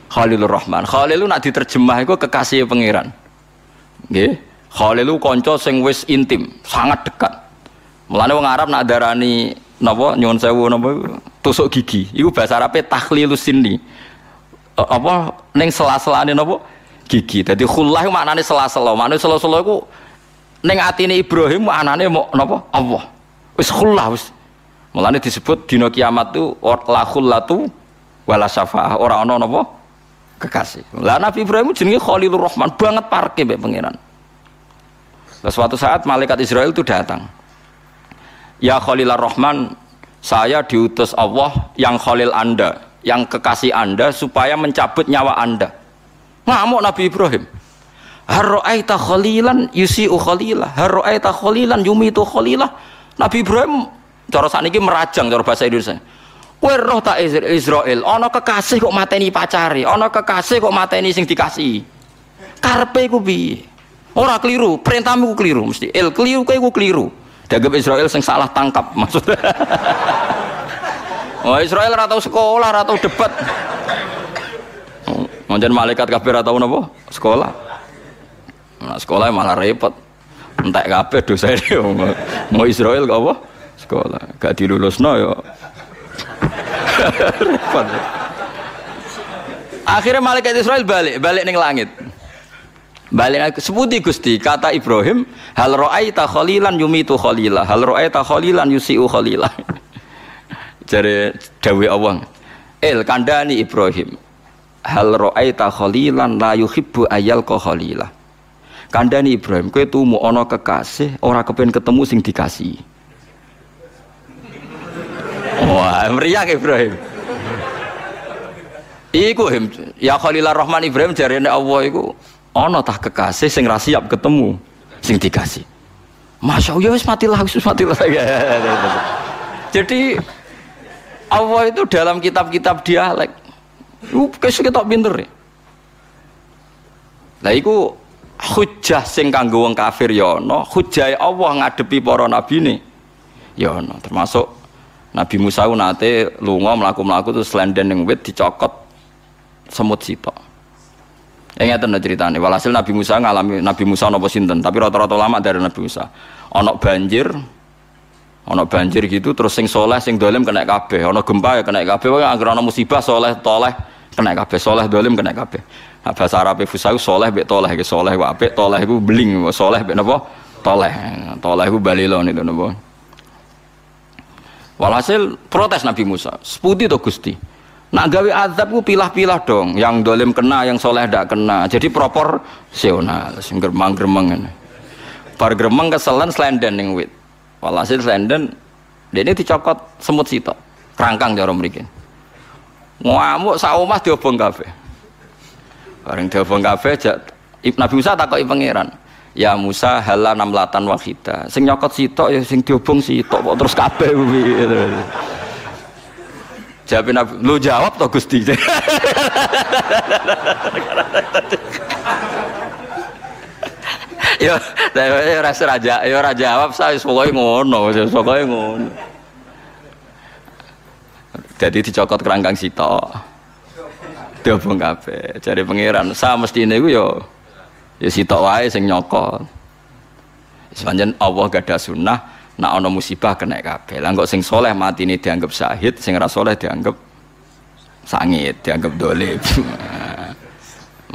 Khalilur Rahman. Khalil nak diterjemah itu kekasih pangeran. Nggih. Khalil kanca sing wis intim, sangat dekat. Mulane wong Arab nak darani napa nyuwun sewu napa tusuk gigi. Iku bahasa Arabe takhlilus sinni. Apa ning sela-selane napa? Gigi. Dadi khullah maknane sela-sela. Maknane sela-sela iku Neng atine Ibrahim mau napa? Allah. Wis khullah wis. Mulane disebut dina kiamat tu la khullatu wala syafaah. Ora ana napa? Kekasih. Lah Nabi Ibrahim jenenge Khalilur Rahman, banget parke mbek pangeran. Suatu saat malaikat Israel itu datang. Ya Khalilur Rahman, saya diutus Allah yang Khalil Anda, yang kekasih Anda supaya mencabut nyawa Anda. Ngamuk Nabi Ibrahim. Harro'aita khalilan yusi'u khalilah. Harro'aita khalilan yumitu khalilah. Nabi Ibrahim cara ini merajang cara bahasa Indonesia. Kowe roh tak Israel, ana kekasih kok mateni pacari, ana kekasih kok mateni sing dikasih. Karepe iku piye? Ora keliru, perintahmu ku keliru mesti. El keliru kowe ku keliru. Dagem Israel sing salah tangkap maksudnya. oh Israel ora tau sekolah, ora tau debat. Manjan malaikat kafir ora tau napa? Sekolah. Nah, sekolah malah repot. Entek kabeh dosa mau Israel kok apa? Sekolah gak dilulusno ya. repot. Akhirnya malaikat Israel balik, balik ning langit. Balik sebuti Gusti kata Ibrahim, hal ra'aita khalilan yumitu khalila, hal ra'aita khalilan yusiu khalila. Jadi dawe Allah. El kandani Ibrahim. Hal ra'aita khalilan la yuhibbu ayal khalilah kandani Ibrahim kowe tumu ana kekasih ora kepen ketemu sing dikasih wah meriah Ibrahim. Iku him ya Khalilur Rahman Ibrahim jarene Allah iku ana tah kekasih sing ra siap ketemu sing dikasih. Masya Allah wis matilah wis matilah jadi Allah itu dalam kitab-kitab dialek itu kita pinter. Ya lah itu hujah sing kanggo wong kafir ya ana, hujah Allah ngadepi para nabine ya ana. Termasuk Nabi Musa nate lunga mlaku-mlaku terus lenden ning wit dicokot semut sitok. Ya ngeten ceritane. Walhasil Nabi Musa ngalami Nabi Musa napa sinten, tapi rata-rata lama dari Nabi Musa. Ana banjir, ana banjir gitu terus sing soleh sing dolim kena kabeh, ana gempa ya kena kabeh, wae anggere musibah soleh toleh kena kabeh, soleh dolim kena kabeh. Nah, bahasa Arab fusau soleh bek toleh ke soleh wa apik toleh iku beling soleh bek napa toleh toleh iku balilon itu napa Walhasil protes Nabi Musa, seputi to Gusti. Nak gawe azab ku pilah-pilah dong, yang dolim kena, yang soleh tidak kena. Jadi proporsional, sing gremeng-gremeng ini. Bar gremeng keselan selenden ning wit. Walhasil selenden dia ini dicokot semut sitok, kerangkang cara mriki. Ngamuk sak omah diobong kabeh. Bareng diobong kabeh Nabi Musa takoki pangeran. Ya Musa hala namlatan wahida. Sing nyokot sitok ya sing diobong sitok kok terus kabeh kuwi. Jawab Nabi, lu jawab toh Gusti. yo, yo rasa raja, yo raja jawab saya pokoknya ngono, pokoknya ngono. Jadi dicokot kerangkang sitok. Diobong kabeh. Jadi pangeran, sa mesti ini yo ya sitok wae sing nyokot. Sepanjang Allah gak ada sunnah, nak ono musibah kena kabeh. Lah kok sing soleh mati ini dianggap syahid, sing ora soleh dianggap sangit, dianggap dolim.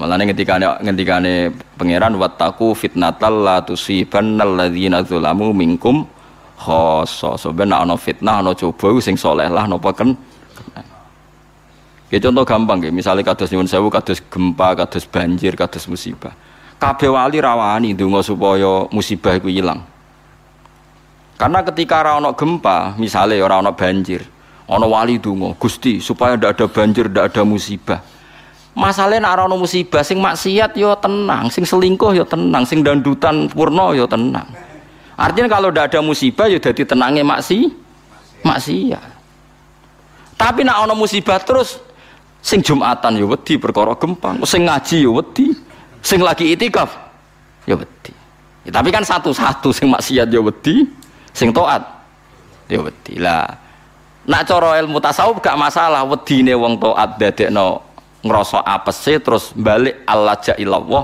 Malah ketika ketika pangeran wataku fitnatal la tusibannal ladzina zalamu minkum khoso. Sebenarnya ono fitnah ono coba sing soleh lah nopo ken. Ya contoh gampang ya, misalnya kados nyuwun sewu, kados gempa, kados banjir, kados musibah. Kabeh wali rawani ndonga supaya musibah iku ilang. Karena ketika orang gempa, misalnya orang banjir, orang wali dungo, gusti supaya tidak ada banjir, tidak ada musibah. Masalahnya orang musibah, sing maksiat yo tenang, sing selingkuh yo tenang, sing dandutan purno yo tenang. Artinya kalau tidak ada musibah yo jadi tenangnya maksi, maksiat. Tapi nak ono musibah terus, sing jumatan yo wedi perkara gempa, sing ngaji yo wedi, sing lagi itikaf yo wedi. Ya, tapi kan satu-satu sing maksiat yo wedi, sing toat ya wedi. Lah nak cara ilmu tasawuf gak masalah wedine wong toat dadekno ngrasa apese terus balik Allah ja'illallah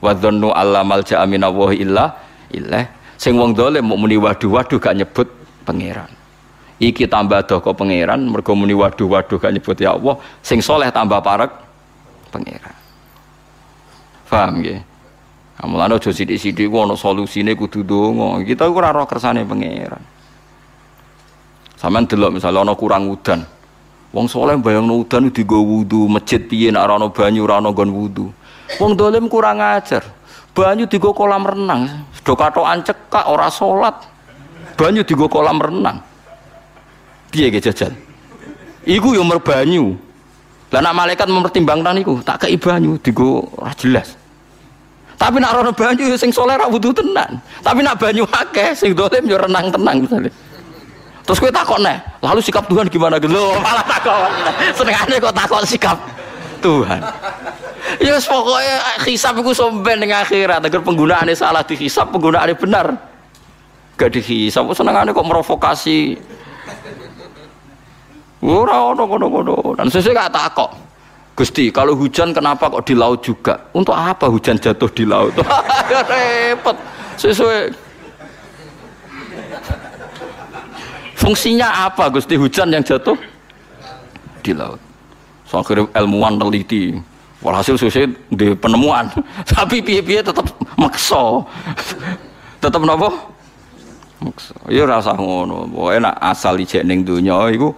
wa dhannu alla malja'a minallahi illa illah. Sing wong dolim mau muni waduh waduh gak nyebut pangeran. Iki tambah doko pangeran mergo muni waduh waduh gak nyebut ya Allah. Sing soleh tambah parek pangeran paham nggih Mulane aja sithik-sithik ku ana solusine kudu donga. Kita ku ora roh kersane pangeran. Sampeyan delok misalnya ana kurang udan. Wong soleh bayangno udan digo wudu, masjid piye nek ora banyu ora ana wudu. Wong dolim kurang ajar. Banyu digo kolam renang, do katokan cekak ora salat. Banyu digo kolam renang. Piye ge? Iku yo merbanyu. Lah nek malaikat mempertimbangkan iku, tak kei banyu digo ora jelas. Tapi nak rono banyu ya sing soleh ra wudu tenan. Tapi nak banyu akeh sing dolim yo renang tenang misalnya. Terus kowe takon nih, lalu sikap Tuhan gimana gitu? Malah takon. Senengane kok takon sikap Tuhan. Ya yes, pokoknya hisap iku somben ning akhirat. Agar penggunaannya salah dihisap, penggunaannya benar. Gak dihisap, senengane kok merovokasi. Ora ono kono-kono. Dan sesuai gak takok. Gusti, kalau hujan kenapa kok di laut juga? Untuk apa hujan jatuh di laut? Repot. Sesuai. Fungsinya apa Gusti hujan yang jatuh di laut? So, akhirnya ilmuwan teliti. Walhasil sesuai di penemuan. Tapi piye-piye tetap makso. tetap nopo? Makso. Ya rasa ngono. Pokoknya nak asal ijek ning dunia itu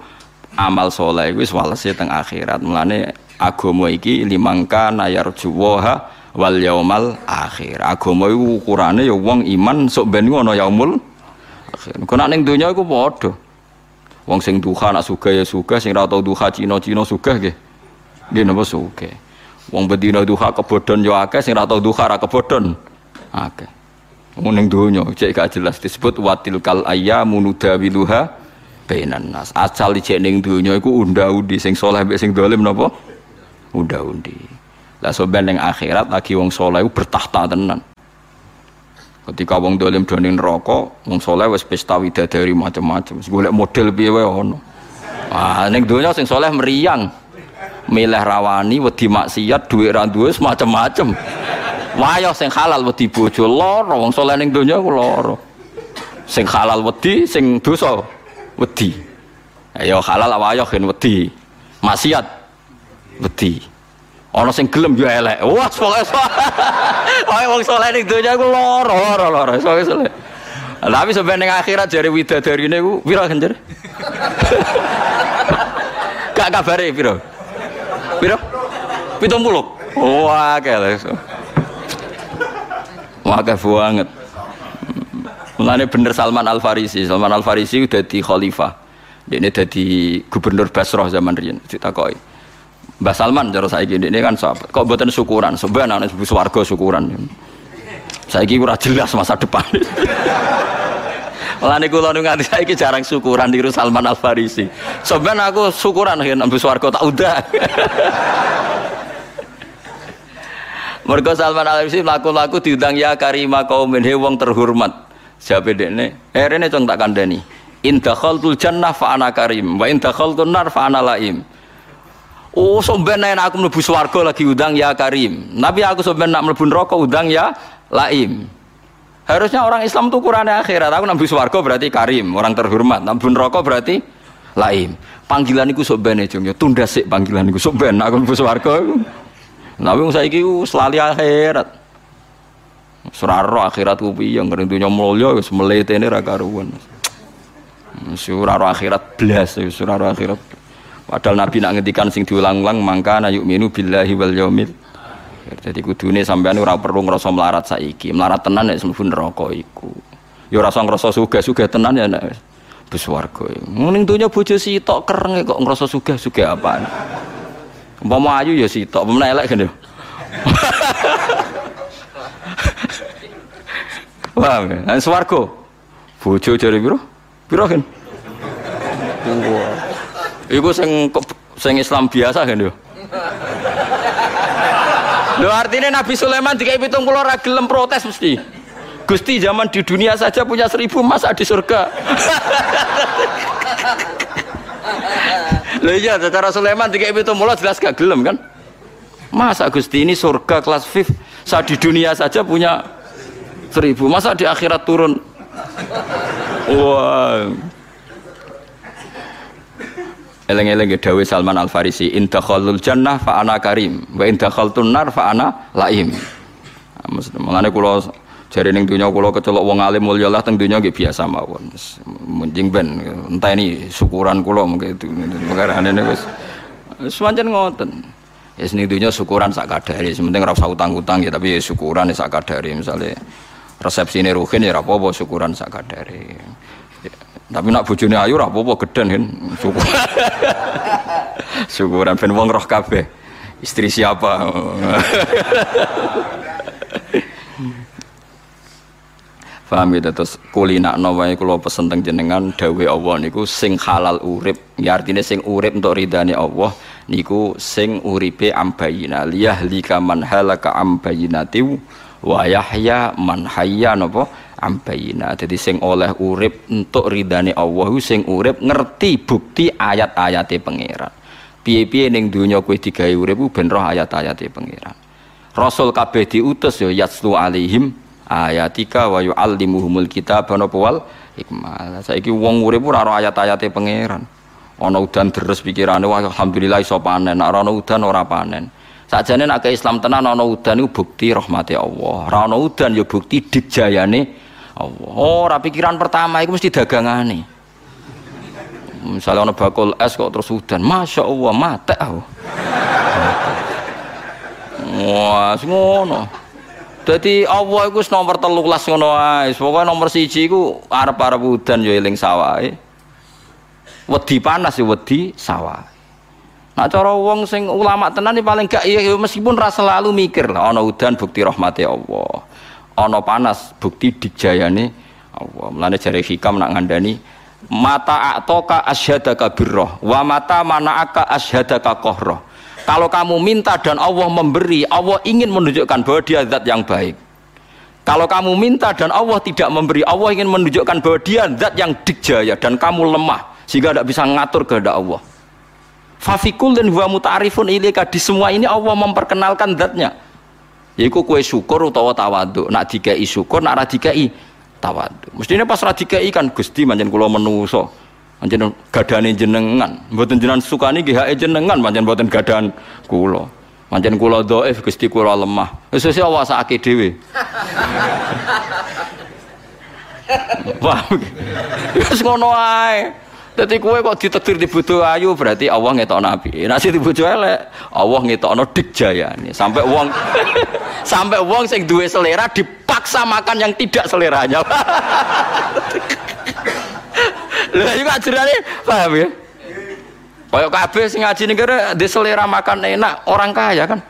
amal soleh itu walhasil teng akhirat. Mulane agama iki limangka nayar juwoha wal yaumal akhir. Agama iku ukurane ya wong iman sok ben ngono yaumul akhir. Kok nek ning donya iku padha. Wong sing duha nak suga ya suga sing ra tau duha Cina-Cina suga nggih. Nggih napa suga wong bedina duha kebodhon ya akeh sing ra tau duha ra kebodhon akeh. Ning donya cek gak jelas disebut watil kal ayyamu nudawiluha bainan nas. Asal cek ning donya iku unda-undi sing saleh mek sing dolim unda-undi. Lah soben yang akhirat lagi wong soleh bertahta tenan. Ketika wong dolim donin rokok, wong soleh wes pesta widadari macam-macam. Golek model wae ono. Wah, ning donya sing soleh meriang. Milih rawani wedi maksiat duwe ra duwe macam-macam. Wayah sing halal wedi bojo lara, wong soleh ning donya ku lara. Sing halal wedi, sing dosa wedi. Ayo halal wayah gen wedi. Maksiat wedi. Ana sing gelem yo elek. Wah, pokoke pokoke wong saleh ning donya iku lara, lara, lara. Pokoke saleh. Tapi sampai ning akhirat jare widadarine iku pira kan? Gak kabare piro? Piro? 70. Wah, kele. Wah, banget. Mulane bener Salman Al Farisi. Salman Al Farisi udah di khalifah. Dia ini jadi gubernur Basrah zaman riyen ditakoki. Mbah Salman cara saiki ini kan sahabat. Kok mboten syukuran? Sebenarnya anak swarga syukuran. Saiki ora jelas masa depan. Mulane kula nu nganti saiki jarang syukuran niru Salman Al Farisi. Sampeyan aku syukuran yen ambu swarga tak udah. Mergo Salman Al Farisi laku-laku diundang ya karima kaumin he wong terhormat. Siapa dekne? Eh rene cong tak kandhani. In dakhaltul jannah fa ana karim wa in dakhaltun nar fa ana laim. Oh, somben nek aku mlebu swarga lagi udang ya karim. Nabi aku somben nak mlebu neraka udang ya laim. Harusnya orang Islam tuh Quran akhirat. Aku nabi swarga berarti karim, orang terhormat. Nabi neraka berarti laim. Panggilan iku sok ben jong ya tunda sik panggilan iku ben aku mlebu. Nabi saiki selalu akhirat. Suraro akhirat ku piye ngene dunya mulya wis mletene ra karuan. Suraro akhirat blas, suraro akhirat. Padahal Nabi nak ngendikan sing diulang-ulang mangka na minu billahi wal yaumil. Jadi kudune sampean ora perlu ngrasa melarat saiki. Melarat tenan nek mlebu neraka iku. Ya ora usah ngrasa sugih-sugih tenan ya nek bus warga. Ning donya bojo sitok kereng kok ngrasa sugih-sugih apaan. Umpama ayu ya sitok, umpama elek kan ya. Wah, kan swarga. Bojo jare piro? Piro kan? Wah. Iku sing sing Islam biasa kan yo. Lho artinya Nabi Sulaiman dikai pitung puluh gelem protes mesti. Gusti zaman di dunia saja punya seribu masa di surga. Lho iya secara Sulaiman dikai pitung puluh jelas gak gelem kan? Masa Gusti ini surga kelas fifth saat di dunia saja punya seribu masa di akhirat turun wah eleng-eleng dawe Salman Al Farisi in dakhalul jannah fa ana karim wa in dakhaltun nar fa ana laim. Mengenai kula jari ning dunya kula kecelok wong alim mulya lah teng dunya nggih biasa mawon. Munjing ben enteni syukuran kula mengke itu. Perkara ini wis. Semanten ngoten. Ya sini dunia syukuran sak kadari sementing ora usah utang-utang ya tapi ya syukuran ya sak misalnya resepsi ini ruhin ya rapopo syukuran sak kadari tapi nak bujuni ayu rapopo geden kan syukur. Syukuran ben wong roh kabeh. Istri siapa? Paham ya terus kulina nawai kulo pesen teng jenengan dawe Allah niku sing halal urip. Ya artinya sing urip untuk ridhani Allah niku sing uripe ambayina. Liyahlika man halaka ambayinati wa yahya man hayya napa ambayina jadi sing oleh urip untuk ridane Allah sing urip ngerti bukti ayat-ayate pangeran. Piye-piye ning donya kowe digawe urip ben roh ayat-ayate pangeran. Rasul kabeh diutus ya yaslu alaihim ayatika wa yuallimuhumul kitab napa wal hikmah. Saiki wong urip ora roh ayat-ayate pangeran. Ana udan deres pikirane wah alhamdulillah iso panen. Ora ana udan ora panen. Sakjane nek Islam tenan ana udan iku bukti rahmati Allah. Ora ana udan ya bukti dijayane Allah. Oh, ora pikiran pertama iku mesti dagangane. Misalnya ana bakul es kok terus udan, Masya Allah, mate aku. Wah, ngono. Jadi Allah iku nomor telulas ngono ae. Pokoke nomor siji iku arep-arep udan ya eling sawahe. Wedi panas ya wedi sawah. Nak cara wong sing ulama tenan paling gak iya meskipun rasa selalu mikir lah ana udan bukti rahmati Allah. Ana panas bukti dijayane Allah. Mulane jare hikam nak ngandani mata atoka asyhadaka birrah wa mata mana'aka asyhadaka qahrah. Kalau kamu minta dan Allah memberi, Allah ingin menunjukkan bahwa dia zat yang baik. Kalau kamu minta dan Allah tidak memberi, Allah ingin menunjukkan bahwa dia zat yang dijaya dan kamu lemah sehingga tidak bisa ngatur kehendak Allah. Fafikul dan huwa muta'arifun ilika di semua ini Allah memperkenalkan zatnya. Yaiku kue syukur utawa tawadu. Nak dikai syukur, nak radikai tawadu. Mestinya pas radikai kan Gusti manjen kula menuso. Manjen gadane jenengan. Mboten jenengan sukani hake jenengan manjen mboten gadan kula. Manjen kula dhaif Gusti kula lemah. Wis wis awasake dhewe. Wah. Wis ngono ae. Jadi kue kok ditektir di bojo ayu berarti Allah ngetok nabi. Nasi di bojo elek, Allah no dik jaya nih. Sampai uang sampai uang sing duwe selera dipaksa makan yang tidak seleranya. Lah juga ajarannya paham ya? Kayak kabeh sing ngaji ning kira di selera makan enak orang kaya kan.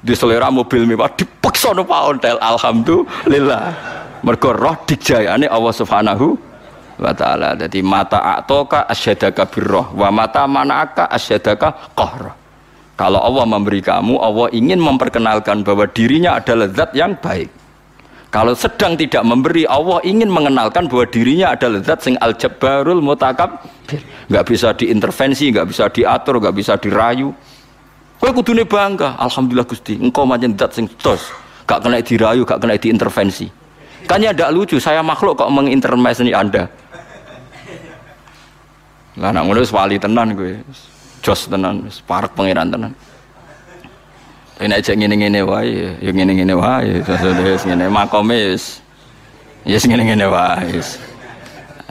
Di selera mobil mewah dipaksa no Pak Ontel. Alhamdulillah. Mergo roh dijayane Allah Subhanahu wa taala. Jadi mata atoka asyadaka birroh wa mata manaka asyadaka qahra. Kalau Allah memberi kamu, Allah ingin memperkenalkan bahwa dirinya adalah zat yang baik. Kalau sedang tidak memberi, Allah ingin mengenalkan bahwa dirinya adalah zat sing al jabbarul mutakab, nggak bisa diintervensi, nggak bisa diatur, nggak bisa dirayu. Kue kudune bangga, alhamdulillah gusti, engkau macam zat sing tos, gak kena dirayu, gak kena diintervensi. Kan ya lucu, saya makhluk kok mengintervensi anda. Lah nak ngono wali tenan gue, jos tenan, parak pangeran tenan. Ini aja ngene-ngene wae, ya ngene-ngene wae, wis ngene makome wis. Ya ngene-ngene wae.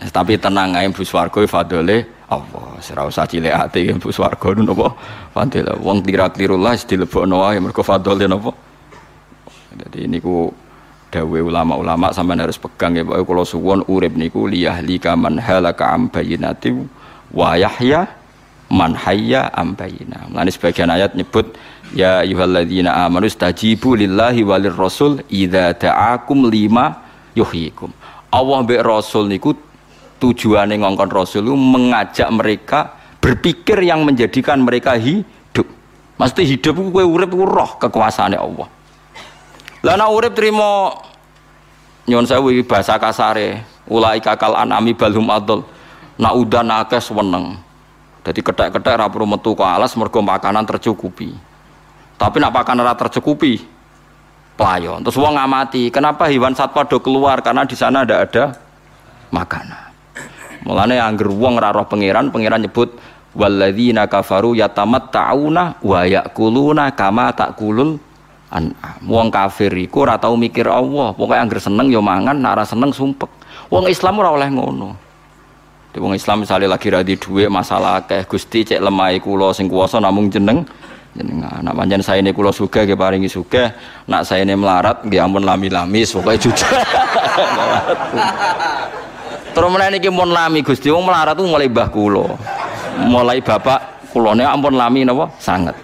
Tapi tenang ae Bu Swarga fadole Allah. Ora usah cilik ati Bu Swarga napa fadile. Wong tira-kliru lah dilebokno wae mergo fadole napa. Jadi niku dawe ulama-ulama sampean harus pegang ya Pak kula suwun urip niku liyahli kaman halaka am bayinati wa yahya man hayya am bayina. Mulane sebagian ayat nyebut Ya ayyuhalladzina amanu stajibu lillahi walir rasul idza ta'akum lima yuhyikum. Allah mbek rasul niku tujuane ngongkon rasul mengajak mereka berpikir yang menjadikan mereka hidup. Mesti hidup kowe urip ku roh kekuasaane Allah. Lah nek urip trimo nyon sewu bahasa kasare, ulai kakal anami balhum adol. Nak udan akeh seneng. Jadi ketek-ketek ra perlu metu ke alas mergo makanan tercukupi. Tapi nak pakan ora tercukupi pelayon. Terus wong ngamati, kenapa hewan satwa do keluar? Karena di sana ada ada makanan. Mulane angger wong ora roh pangeran, pangeran nyebut walladzina kafaru yatamatta'una wa yakuluna kama takulul an'am. Wong kafir iku ora tau mikir Allah, pokoke angger seneng ya mangan, nek ora seneng sumpek. Wong Islam ora oleh ngono. Di wong Islam misalnya lagi radi duit masalah kayak Gusti cek lemah kula sing kuwasa namung jeneng. Jenengan nak panjang saya ini kulo suka ke paringi suka nak saya ini melarat nggih ampun lami-lami pokoknya jujur. Terus mana ini mon lami Gusti. Wong melarat tuh mulai bah kulo mulai bapak kulone ampun lami napa? Sangat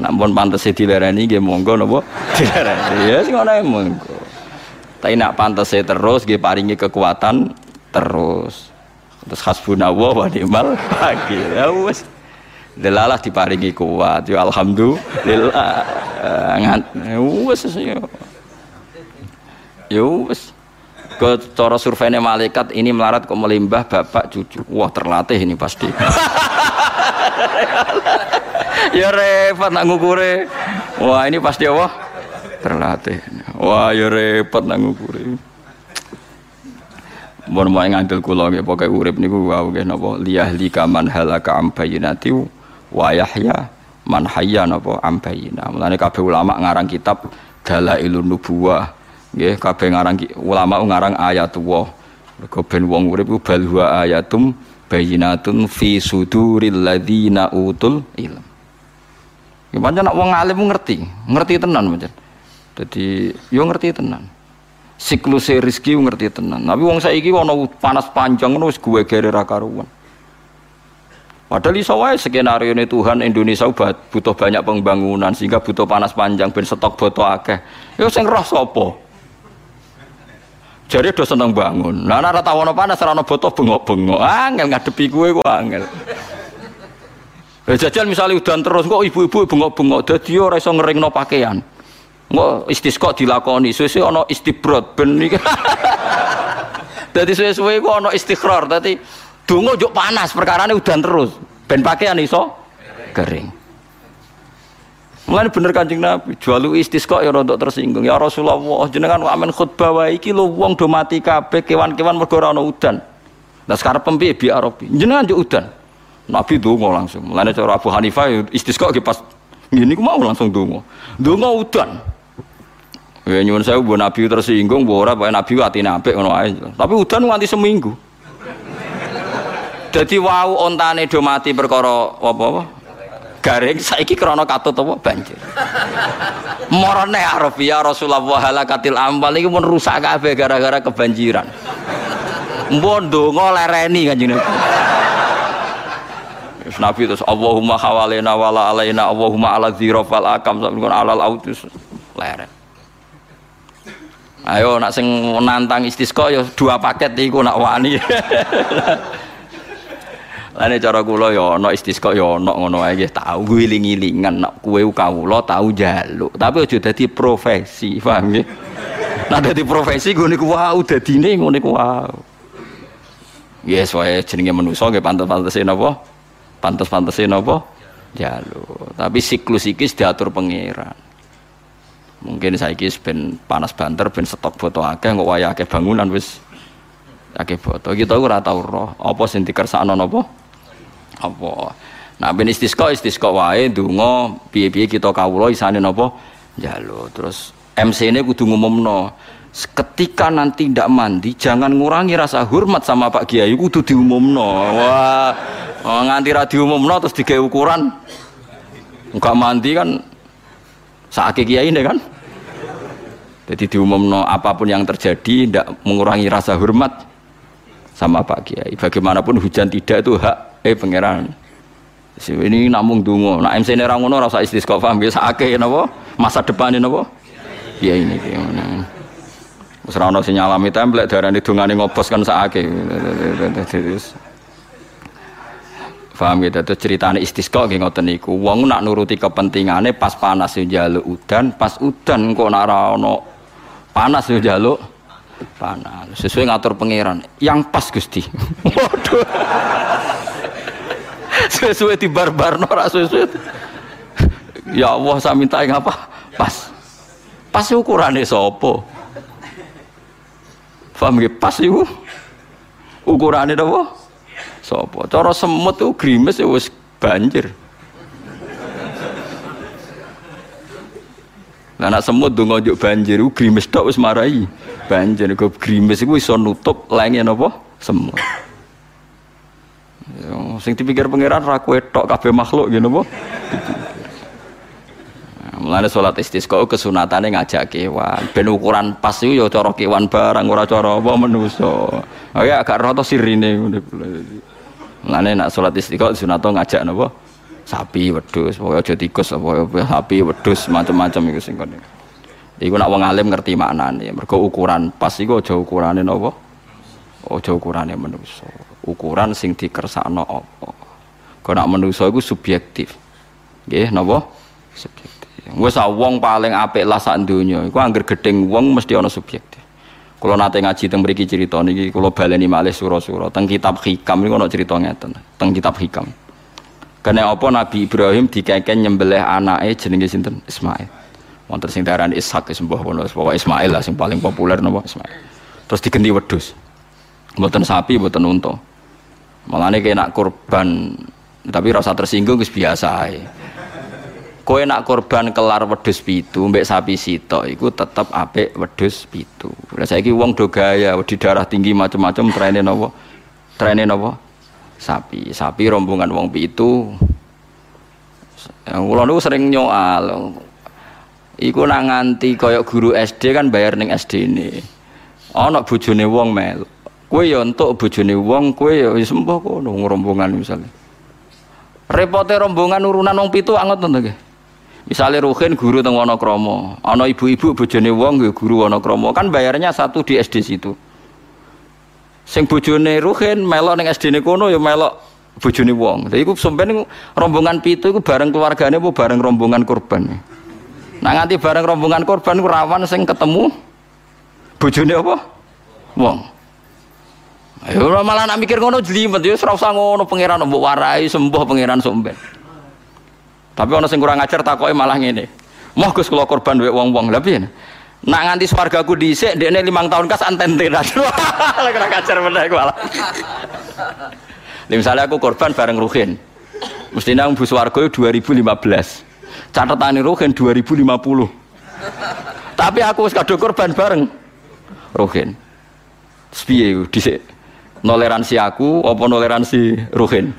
nak pun pantes dilereni nggih monggo napa? Dilereni. Ya sing ngono monggo. Tapi nak pantes terus nggih paringi kekuatan terus terus hasbunallah wa ni'mal wakil ya wis Delalah diparingi kuat. Ya alhamdulillah. Eh, ngan wis ya. Ya wis. Ke cara surveinya malaikat ini melarat kok melimbah bapak cucu. Wah terlatih ini pasti. ya repot nak ngukure. Wah ini pasti Allah terlatih. Wah ya repot nak ngukure. Mun mau ngandel kula nggih pokoke urip niku wau nggih napa? Liyah likaman halaka am bayinati wa yahya man hayya napa? Ambayina mulane kabeh ulama ngarang kitab dalailun nubuwah nggih kabeh ngarang ulama ngarang ayatullah mergo ben wong urip ku bal ayatum bayinatun fi suduril ladzina utul ilm. Ya pancen nek wong alim ngerti ngerti tenan pancen. Dadi yo ngerti tenan siklus rezeki ngerti tenan tapi wong saiki ana panas panjang wis gue gere ra karuan Padahal iso wae skenario ini Tuhan Indonesia butuh banyak pembangunan sehingga butuh panas panjang ben stok boto akeh. Ya sing roh sapa? Jadi do seneng bangun. Nah ora tawono panas ora ono boto bengok-bengok. Angel ngadepi kuwe kok angel. Ya misalnya udan terus kok ibu-ibu bengok-bengok dadi ora iso ngeringno pakaian. Kok istisqa dilakoni, suwe-suwe ana istibrod ben iki. Dadi suwe-suwe kok ana istikrar, dadi Dungo juk panas, perkara ini udan terus. Ben pakaian iso kering. Mulane bener Kanjeng Nabi, jualu istisqa ya rontok tersinggung. Ya Rasulullah, jenengan amen khutbah wae iki lho wong do mati kabeh kewan-kewan mergo ora ana udan. Lah sekarang pempiye bi Arabi? Jenengan juk udan. Nabi donga langsung. Mulane cara Abu Hanifah ya istisqa ki pas ngene ku mau langsung donga. Donga udan. Ya nyuwun saya bu Nabi tersinggung, bu ora Nabi atine apik ngono. Tapi udan nganti seminggu. Jadi wau ontane do mati perkara apa-apa? Garing saiki krana katut apa banjir. Morone arep ya Rasulullah halakatil amal iki mun rusak kabeh gara-gara kebanjiran. Mbon donga lereni kanjeng Nabi. Nabi terus Allahumma hawalena wala alaina Allahumma ala dzirafal akam alal autus leren. Ayo nak sing nantang istisqa ya dua paket iku nak wani. Lane cara kula ya ana istisqa ya ana ngono ae nggih tau giling-gilingan nak kowe kawula tau njaluk. Tapi aja dadi profesi, paham nggih? Nah dadi profesi ngene ku wau dadine ngene wau. Yes, wae jenenge manusa nggih pantes-pantese napa? Pantes-pantese napa? Jaluk. Tapi siklus iki diatur pangeran. Mungkin saiki ben panas banter ben stok foto akeh kok waya akeh bangunan wis akeh foto. Kita ora tau roh apa sing dikersakno napa? Apa. Nah ben istisqa istisqa wae donga piye-piye kita kawula isane napa? Njaluk. Terus MC ini kudu ngumumno ketika nanti tidak mandi jangan ngurangi rasa hormat sama Pak Kiai kudu diumumno wah nganti ra diumumno terus digawe ukuran enggak mandi kan saat kiai ini kan? Jadi diumumno apa pun yang terjadi tidak mengurangi rasa hormat sama Pak Kiai. Bagaimanapun hujan tidak itu hak eh pangeran. Ini namung dungo. Nah MC ini rangono rasa istisqa paham? Ya saake napa? Masa depan ini napa? Ya ini gimana Wis ora ana sing nyalami templek darani dungane ngobos kan. Paham gitu, itu ceritanya istisqa nggih ngoten niku. Wong nak nuruti kepentingane pas panas yo njaluk udan, pas udan kok nak ono panas yo njaluk panas. Sesuai ngatur pangeran. Yang pas Gusti. Waduh. sesuai di barbar ora sesuai. Ya Allah saya minta yang apa? Pas. Pas ukurannya sopo. Paham nggih? Pas iku. Ukurane napa? Sapa? Cara semut itu grimes ya banjir. Lah nak semut donga njuk banjir iku grimes tok wis marai. Banjir kok grimes iku iso nutup lenge napa? Semut. Ya, sing dipikir pangeran ra kowe tok kabeh makhluk ngene apa? Mulane salat istisqa kesunatane ngajak kewan. Ben ukuran pas iku ya cara kewan barang ora cara apa manusa. Ya agak rata sirine Mulane nak salat istisqa sunato ngajak napa? Sapi, wedhus, pokoke aja tikus apa sapi, wedhus macam-macam iku sing kene. Iku nak wong alim ngerti maknane. Mergo ukuran pas iku aja ukurane napa? Aja ukurane manusa. Ukuran sing dikersakno apa. Kok nak manusa iku subjektif. Nggih, napa? Subjektif. Wes wong paling apik lah sak donya. Iku angger gedeng wong mesti ana subjektif. Kalau nate ngaji teng mriki cerita niki kula baleni malih sura-sura teng kitab Hikam niku ana cerita ngeten. Teng kitab Hikam. Karena apa Nabi Ibrahim dikeken nyembelih anake jenenge sinten? Ismail. Wonten sing darani Ishak sembah kono pokoke Ismail lah sing paling populer napa Ismail. Terus digenti wedhus. Mboten sapi, mboten unta. Malane kena kurban tapi rasa tersinggung wis biasa ae. Kowe nak korban kelar wedhus pitu mbek sapi sitok iku tetep apik wedhus pitu. Lah saiki wong do gaya wedi darah tinggi macam-macam trene napa? Trene napa? Sapi. Sapi rombongan wong pitu. Kula niku sering nyoal. Iku nak nganti kaya guru SD kan bayar ning SD ini. Ana bojone wong mel. Kowe ya entuk bojone wong, kowe ya sembah kono rombongan misalnya. Repote rombongan urunan wong pitu anget to nggih. Misalnya Ruhin guru teng Wonokromo, ana ibu-ibu bojone wong guru Wonokromo, kan bayarnya satu di SD situ. Sing bojone Ruhin melok ning SD-ne kono ya melok bojone wong. Lha iku sampeyan rombongan pitu iku bareng keluargane apa bareng rombongan korban. Nah nganti bareng rombongan korban ku rawan sing ketemu bojone apa? Wong. Ayo malah nak mikir ngono jlimet ya ora usah ngono pangeran mbok warai sembuh pangeran somben. Tapi orang sing kurang ajar takoke malah ngene. Moh Gus kula korban wek wong-wong. Lah piye? Nak nganti swargaku dhisik dekne 5 tahun kas antente. Lah kurang ajar meneh iku malah. misalnya aku korban bareng Ruhin. Mestinya aku swarga 2015. Catatane Ruhin 2050. Tapi aku wis korban bareng Ruhin. Piye dhisik Toleransi aku apa toleransi Ruhin?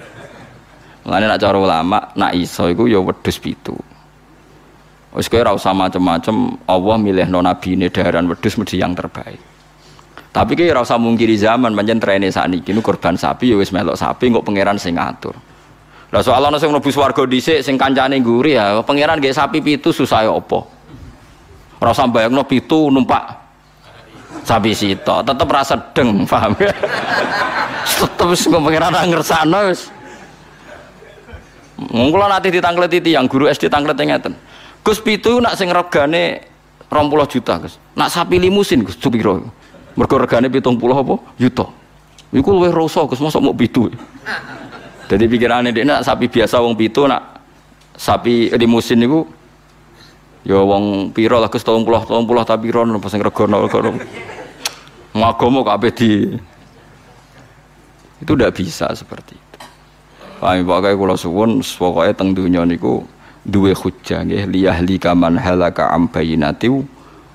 Mulane nak cara ulama, nak iso iku ya wedhus pitu. Wis kowe ora usah macem-macem, Allah milih no nabi ini daharan wedhus mesti yang terbaik. Tapi kowe ora usah mungkiri zaman pancen trene sakniki nu korban sapi ya wis melok sapi kok pangeran sing ngatur. Lah soal ana sing mlebu swarga dhisik sing kancane ngguri ya pangeran nggih sapi pitu susah ya apa. Ora usah bayangno pitu numpak sapi sito, tetep rasa deng, paham ya? tetep wis pangeran ngersakno wis. Mungkin nanti ditangkleti yang guru SD tangklet ngeten. Gus pitu nak sing regane 20 juta, Gus. Nak sapi limusin Gus supiro. Mergo regane 70 apa? Juta. Iku luwih rasa Gus, mosok mau pitu. Jadi pikirannya dia nak sapi biasa wong pitu nak sapi limusin niku ya wong piro lah Gus 30 30 tapi ron pas sing regono regono. Mau kabeh di itu tidak bisa seperti itu. Paham pokoke kula suwun pokoke teng donya niku duwe hujjah nggih liyahli kaman halaka am bayinati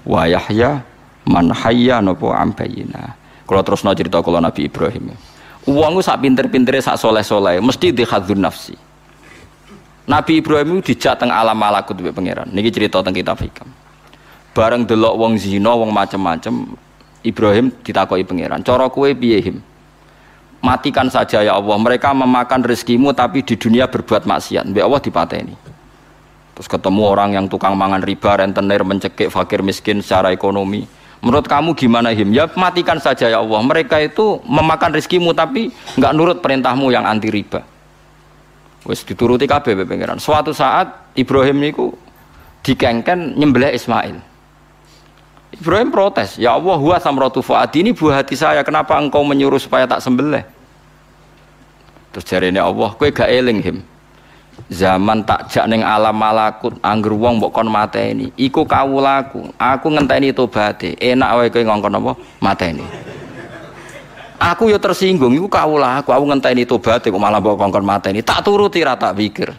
wa yahya man hayya napa am bayina. Kula terusno cerita kula Nabi Ibrahim. Wong sak pinter-pintere sak soleh-soleh mesti dihadzun nafsi. Nabi Ibrahim itu dijak teng alam malakut mbek pangeran. Niki cerita teng kitab hikam. Bareng delok wong zina, wong macem-macem, Ibrahim ditakoki pangeran, "Cara kowe piye, Him?" Matikan saja ya Allah. Mereka memakan rezekimu tapi di dunia berbuat maksiat. Mbak Allah dipateni. Terus ketemu orang yang tukang mangan riba rentenir mencekik fakir miskin secara ekonomi. Menurut kamu gimana him? Ya matikan saja ya Allah. Mereka itu memakan rezekimu tapi nggak nurut perintahmu yang anti riba. Wes dituruti kabeh pengiran suatu saat Ibrahim niku dikengken nyembelih Ismail Ibrahim protes, ya Allah huwa samratu fuadi ini buah hati saya, kenapa engkau menyuruh supaya tak sembelih? Terus ini Allah, kue gak eling him. Zaman tak jak ning alam malakut angger wong mbok kon mateni. Iku kawulaku. Aku ngenteni tobaté. Enak wae kowe ngongkon apa? Mateni. Aku yo tersinggung iku kawulaku. Aku ngenteni tobaté kok malah mbok kongkon mateni. Tak turuti ra tak pikir.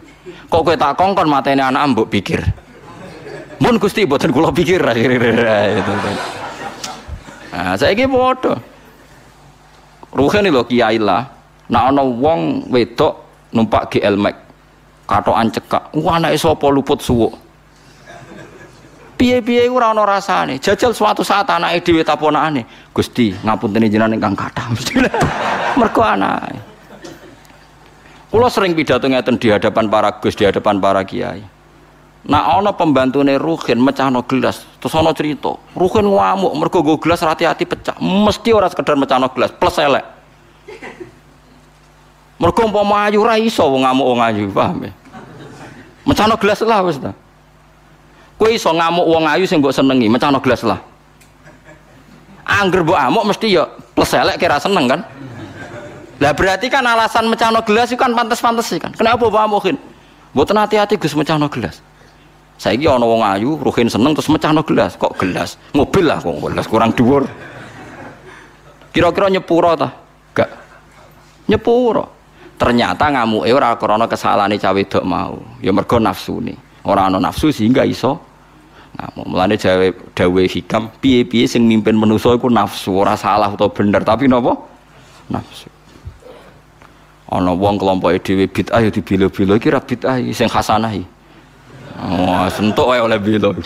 Kok kowe tak kongkon mateni anak mbok pikir. Mun Gusti mboten kula pikir itu. Nah, saiki padha. Ruhen lho kiai lah ana wong wedok numpak GL Max. Katokan cekak. Wah anake sapa luput suwuk. Piye-piye ora ana. Jajal suatu saat anake dhewe taponakane, Gusti, ngapunten jenengan ingkang kathah. Mergo anake. Kula sering pidato ngeten di hadapan para gus, di hadapan para kiai. Nah ana pembantune Ruhin mecahno gelas, terus ana cerita, Ruhin ngamuk mergo go gelas hati-hati pecah. Mesti ora sekedar mecahno gelas, plus elek. Mergo umpama ayu ra iso wong ngamuk wong ayu, paham ya? Mecano gelas lah wis ta. Kowe iso ngamuk wong ayu sing mbok senengi, mecano gelas lah. Angger mbok amuk mesti ya plus elek kira seneng kan? Lah berarti kan alasan mecano gelas itu kan pantas-pantas sih kan. Kenapa mbok amukin? Mboten hati-hati Gus mecano gelas. Saiki ana wong ayu, Ruhin seneng terus mecano gelas. Kok gelas? Mobil lah kok gelas kurang dhuwur. Kira-kira nyepuro ta? Gak. Nyepuro ternyata ngamuke ora krana kesalahane cawe wedok mau ya mergo nafsune ora ana nafsu sehingga iso ngamuk mulane jawe dawe hikam piye-piye sing mimpin manusa iku nafsu ora salah utawa bener tapi napa nafsu ana wong kelompok dhewe bid'ah ya dibilo-bilo iki ra bid'ah sing wah sentuk wae oleh bilo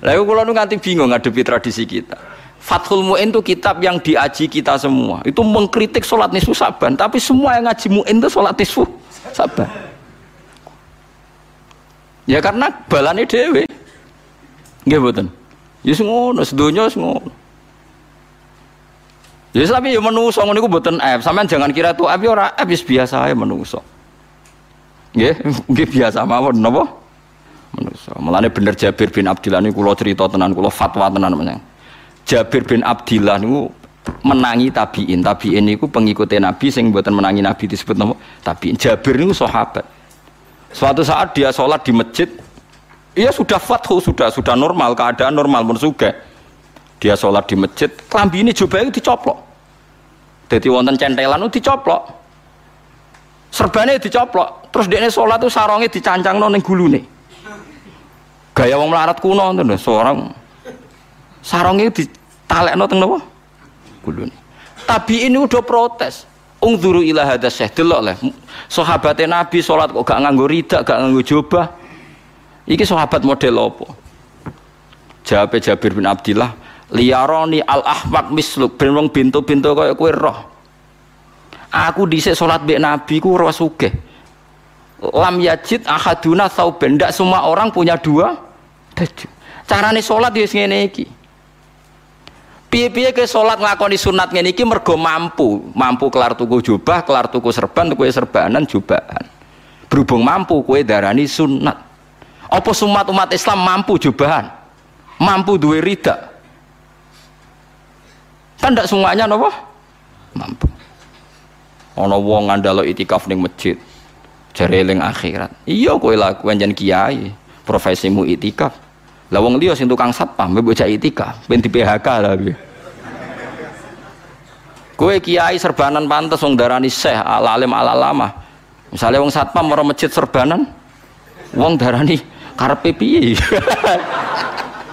Lalu kalau nu nganti bingung ngadepi tradisi kita. Fathul Mu'in itu kitab yang diaji kita semua. Itu mengkritik sholat nisfu saban. Tapi semua yang ngaji Mu'in itu sholat nisfu saban. Ya karena balane dewe. Nggih mboten. Ya sedonya ngono. Ya tapi ya menungso ngono iku mboten aib. Sampeyan jangan kira tuh aib ya ora aib biasa ae menungso. Nggih, nggih biasa mawon napa? Menungso. Mulane bener Jabir bin Abdillah niku kula cerita tenan, kula fatwa tenan menyang. Jabir bin Abdillah niku menangi tabiin. Tabiin niku pengikutnya Nabi sing buatan menangi Nabi disebut nama tabiin. Jabir niku sahabat. Suatu saat dia sholat di masjid, ia sudah fathu, sudah sudah normal, keadaan normal pun juga. Dia sholat di masjid, kelambi ini coba itu dicoplok. Jadi wonten centelan itu dicoplok. Serbane dicoplok. Terus dia sholat itu sarongnya dicancang neng gulune. Gaya wong melarat kuno seorang sarongnya di talekno teng napa? Gulune. tabiin udah protes. Ungzuru ila hadas syekh delok lah. Sahabatnya Nabi sholat kok gak nganggo rida, gak nganggo jubah. Iki sahabat model apa? Jawab Jabir bin Abdillah, liyaroni al ahmak misluk ben wong bintu-bintu kaya kowe roh. Aku dhisik salat mbek Nabi ku roh sugih. Lam yajid ahaduna sauben, ndak semua orang punya dua baju. Carane salat ya ngene iki. Piye-piye ke sholat nglakoni sunat ngene iki mergo mampu, mampu kelar tuku jubah, kelar tuku serban, tuku serbanan jubahan. Berhubung mampu kue darani sunat. Apa sumat umat Islam mampu jubahan? Mampu duwe rida? Kan ndak semuanya napa? Mampu. Ana wong ngandalo itikaf ning masjid. Jare eling akhirat. Iya kowe laku jan kiai, profesimu itikaf. Lah wong liya sing tukang satpam mbok bocah itika, ben di PHK lah. Kowe kiai serbanan pantes wong darani syekh alim ala lama. Misalnya wong satpam ora masjid serbanan, wong darani karepe piye?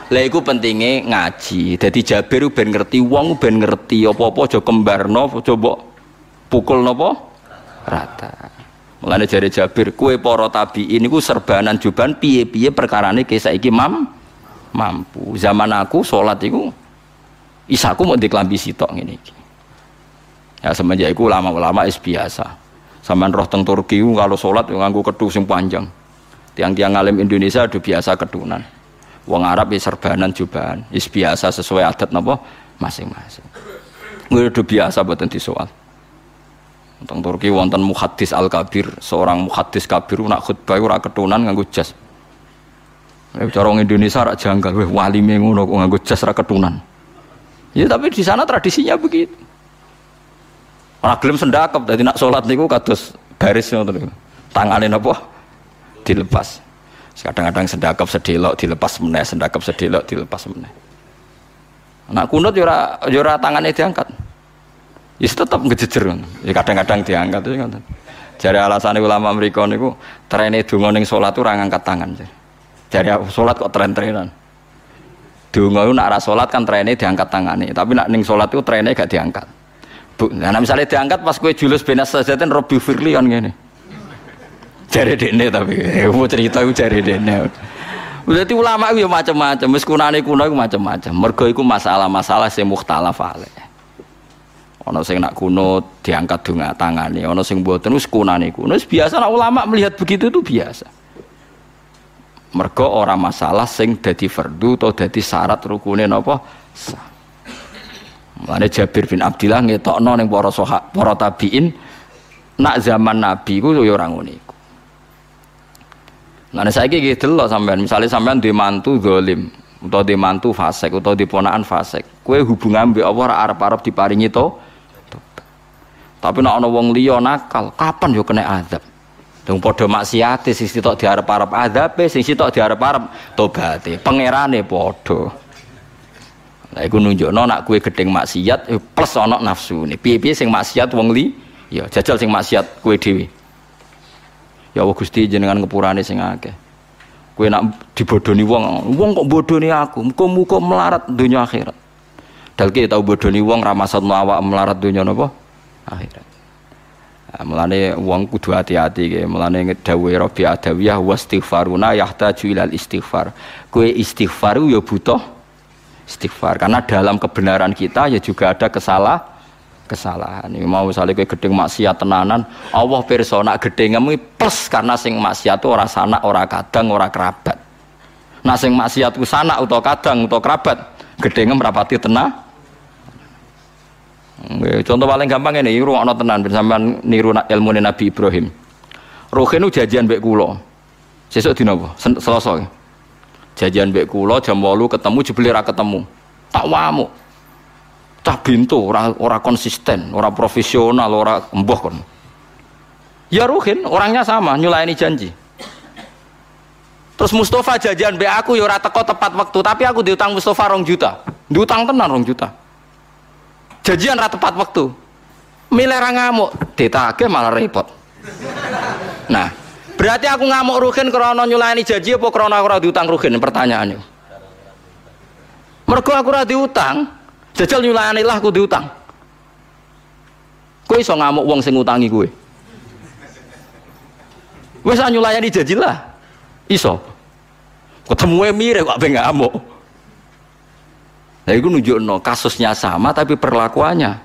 Lah iku pentinge ngaji. Dadi Jabir ben ngerti wong ben ngerti apa-apa aja kembarno coba pukul napa rata. Mulane jare Jabir, kue para tabi'in niku serbanan juban piye-piye perkarane ke saiki mam mampu. Zaman aku sholat itu isaku mau diklambi sitok ini. Ya semenjak itu ulama-ulama is biasa. Sama roh teng Turki kalau sholat nganggu kedu sing panjang. Tiang-tiang alim Indonesia udah biasa kedunan. Wong Arab ya serbanan jubahan, is biasa sesuai adat napa masing-masing. Udah biasa buat nanti soal. Tentang Turki wonten muhaddis al kabir, seorang muhaddis kabir nak khutbah ora ketunan nganggo jas. Cara orang Indonesia rak janggal, wah wali mengono kok nganggo jas rak ketunan. Ya tapi di sana tradisinya begitu. Ora gelem sendakep, dadi nak salat niku kados baris ngoten niku. Tangane napa? Dilepas. Kadang-kadang sendakep sedelok dilepas meneh, sendakep sedelok dilepas meneh. Nak kunut yo ora yo ora tangane diangkat. Ya tetep ngejejer Ya kadang-kadang diangkat ya ngoten. Jare alasane ulama mriku niku trene donga ning salat ora ngangkat tangan. Jare. Sholat kok tren-trenan. Dungo itu nak sholat kan trennya diangkat tangannya, tapi nak ning sholat itu trennya gak diangkat. Bu, nah misalnya diangkat pas kue julus benas sajaten Robi Firly kan gini. Cari dene tapi, mau cerita gue cari dene. Berarti ulama itu ya macam-macam, meskunane kuno itu macam-macam. Mergo itu masalah-masalah sing mukhtalaf ale. Ono sing nak kuno diangkat dunga tangane, ono sing mboten wis kunane kuno. Biasa nak ulama melihat begitu itu biasa mergo ora masalah sing dadi fardu atau dadi syarat rukune napa sah Mulane Jabir bin Abdillah ngetokno ning para sahab para tabiin nak zaman Nabi ku yo ora ngono iku. Lah saiki iki delok sampean, misale sampean duwe mantu zalim utawa duwe mantu fasik utawa di ponakan fasik, kowe hubungan mbek apa ora arep-arep diparingi to? Tapi nek ana wong liya nakal, kapan yo kena azab? Dong podo maksiat sing sitok diarep-arep adabe, sing sitok diarep-arep tobaté. Pangerane podo. Lah iku nunjukno nak kue gedeng maksiat plus ana nafsu. Piye-piye sing maksiat wong li, ya jajal sing maksiat kue dhewe. Ya Allah Gusti jenengan ngepurane sing akeh. Kue nak dibodoni wong, wong kok bodoni aku, muga-muga melarat dunia akhirat. Dalke tau bodoni wong ramasat awak melarat dunia napa? Akhirat. Nah, mulane wong kudu hati-hati ke. Mulane dawuh Rabi Adawiyah wastighfaruna yahtaju ilal istighfar. Kue istighfar ya butuh istighfar karena dalam kebenaran kita ya juga ada kesalah kesalahan. Ini mau misalnya kue gedeng maksiat tenanan, Allah pirsa nak gedengmu plus karena sing maksiat itu ora sanak, ora kadang, ora kerabat. Nah sing maksiatku sanak utawa kadang utawa kerabat, gedengem merapati tenang contoh paling gampang ini, ruang tenan bersama niru ilmu Nabi Ibrahim. Ruhin itu jajan bek kulo. Sesuk dina apa? Selasa. Jajan bek kulo jam 8 ketemu jebule ra ketemu. Tak wamu. Cah bintu ora ora konsisten, ora profesional, ora embuh kon. Ya Ruhin orangnya sama, nyulayani janji. Terus Mustafa jajan bek aku ya ora teko tepat waktu, tapi aku diutang Mustafa rong juta. Diutang tenan rong juta janjian rata tepat waktu milih ngamuk ditagih malah repot nah berarti aku ngamuk rugen karena nyulani janji apa karena aku diutang rugen pertanyaannya mereka aku diutang jajal nyulani lah aku diutang kowe iso ngamuk wong sing ngutangi kowe. Wis nyulayani janji lah. Iso. Ketemu mirip kok ben ngamuk. Nah itu nunjukno kasusnya sama tapi perlakuannya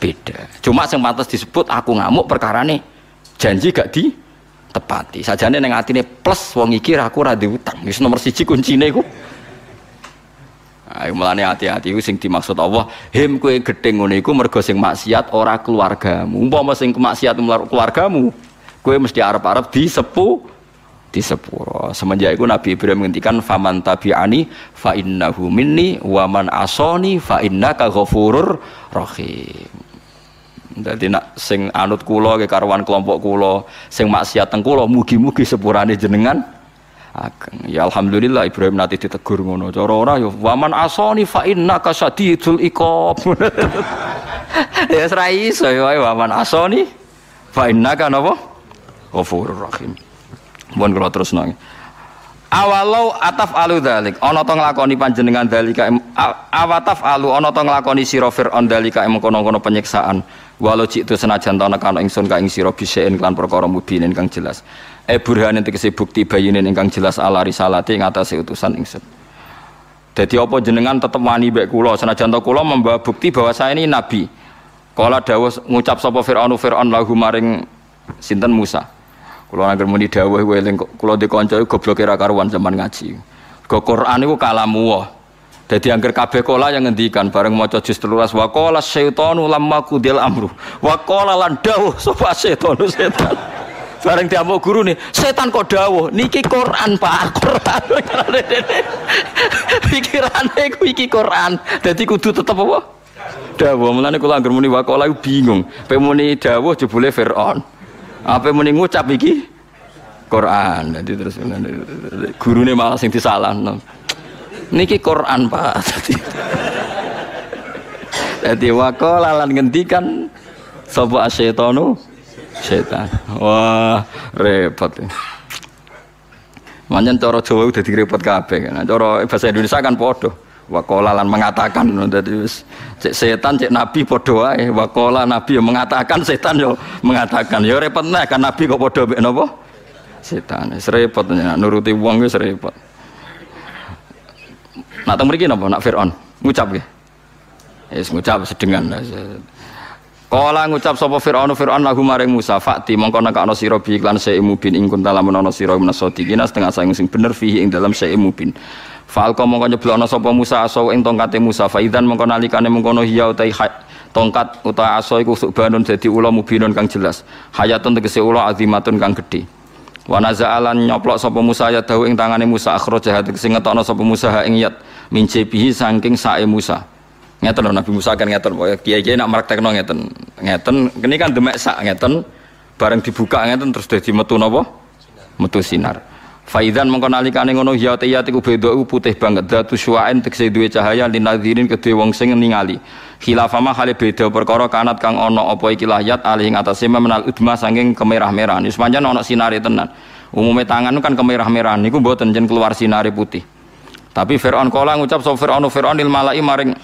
beda. Cuma yang pantas disebut aku ngamuk perkara nih janji gak di tepati. Sajane neng atine plus wong iki aku ora utang. Wis nomor siji kuncine iku. Ayo melane hati-hati iku sing dimaksud Allah, him kowe gedeng ngono iku mergo sing maksiat ora keluargamu. Umpama sing maksiat keluargamu, kowe mesti arep-arep disepu di sepuro. Semenjak itu Nabi Ibrahim menghentikan faman tabi'ani fa innahu minni wa man asoni fa innaka ghafurur rahim. Jadi nak sing anut kula ke karuan kelompok kula, sing maksiat teng kula mugi-mugi sepurane jenengan ageng. Ya alhamdulillah Ibrahim nanti ditegur ngono. Cara ora ya waman asoni fa innaka sadidul iqab. ya ora iso ya waman asoni fa innaka napa? Ghafurur rahim. Mohon kalau terus nang. Awalau ataf alu dalik, ono to nglakoni panjenengan dalika awataf alu ono to nglakoni sira Firaun dalika em kono-kono penyiksaan. Walau cik itu senajan ta nekano ingsun ka ing sira bisein klan perkara mubinin kang jelas. E burhanin tegese bukti bayinin ingkang jelas ala risalati ing atase utusan ingsun. Jadi apa jenengan tetep wani mbek kula senajan ta kula membawa bukti bahwa saya ini nabi. Kala dawuh ngucap sapa Firaun Firaun lahu maring sinten Musa. Kulo angger muni dawuh kowe eling kula dikanca gobloke ra karuan zaman ngaji. Go Quran iku kalamu wa. Dadi angger kabeh kala yang ngendikan bareng maca juz 13 wa qala syaitanu lamma kudil amru. Wa qala lan dawuh sapa syaitanu setan. Bareng diamuk guru nih, setan kok dawuh, niki Quran Pak, Quran. Pikirane ku iki Quran. Dadi kudu tetep apa? Dawuh, mulane kula angger muni wa qala bingung. Pe muni dawuh jebule Firaun. Apa muni ngucap iki? Quran. Jadi terus gurune malah sing disalahno. Niki Quran, Pak. Jadi waqala lan ngendikan sapa asyetonu setan. Wah, repot. Manjen cara Jawa udah direpot kabeh kan. Cara bahasa Indonesia kan podo. Wakola lan mengatakan dadi cek setan cek nabi padha wae. Wakola nabi yang mengatakan setan yo mengatakan. Yo repot nih kan nabi kok padha mek napa? Setan. Wis repot nuruti wong wis repot. Nak teng mriki napa nak Firaun ngucap nggih. Wis ngucap sedengan. Kala ngucap sapa Firaun Firaun lagu maring Musa fakti mongko nekakno sira bi iklan seimu bin ing kunta lamun ana sira minasodiqina setengah saing sing bener fihi ing dalam seimu. Falko mongko nyeblokno sapa Musa aso ing tongkate Musa faidan mongko nalikane mengkono hiya tongkat uta aso iku subhanun dadi ula mubinun kang jelas. Hayatun tegese ula azimatun kang gedhe. Wa naza'alan nyoplok sapa Musa ya dawu ing tangane Musa akhraja sing ngetokno sapa Musa ing yat mincebihi saking sae Musa. Ngeten lho Nabi Musa kan ngeten kiai-kiai nak praktekno ngeten. Ngeten ini kan demek sak ngeten bareng dibuka ngeten terus dadi metu napa? Metu sinar. Faidan mengko nalikane ngono ya te ya iku beda putih banget datu syuain tekse duwe cahaya linadirin kedue wong sing ningali. Khilafama hale beda perkara kanat kang ana apa iki lahyat alih ing atase menal udma saking kemerah-merahan. Wis pancen ana sinare tenan. Umume tangan kan kemerah-merahan niku mboten jen keluar sinare putih. Tapi Fir'aun kala ngucap so Fir'aun Fir'aun il malai maring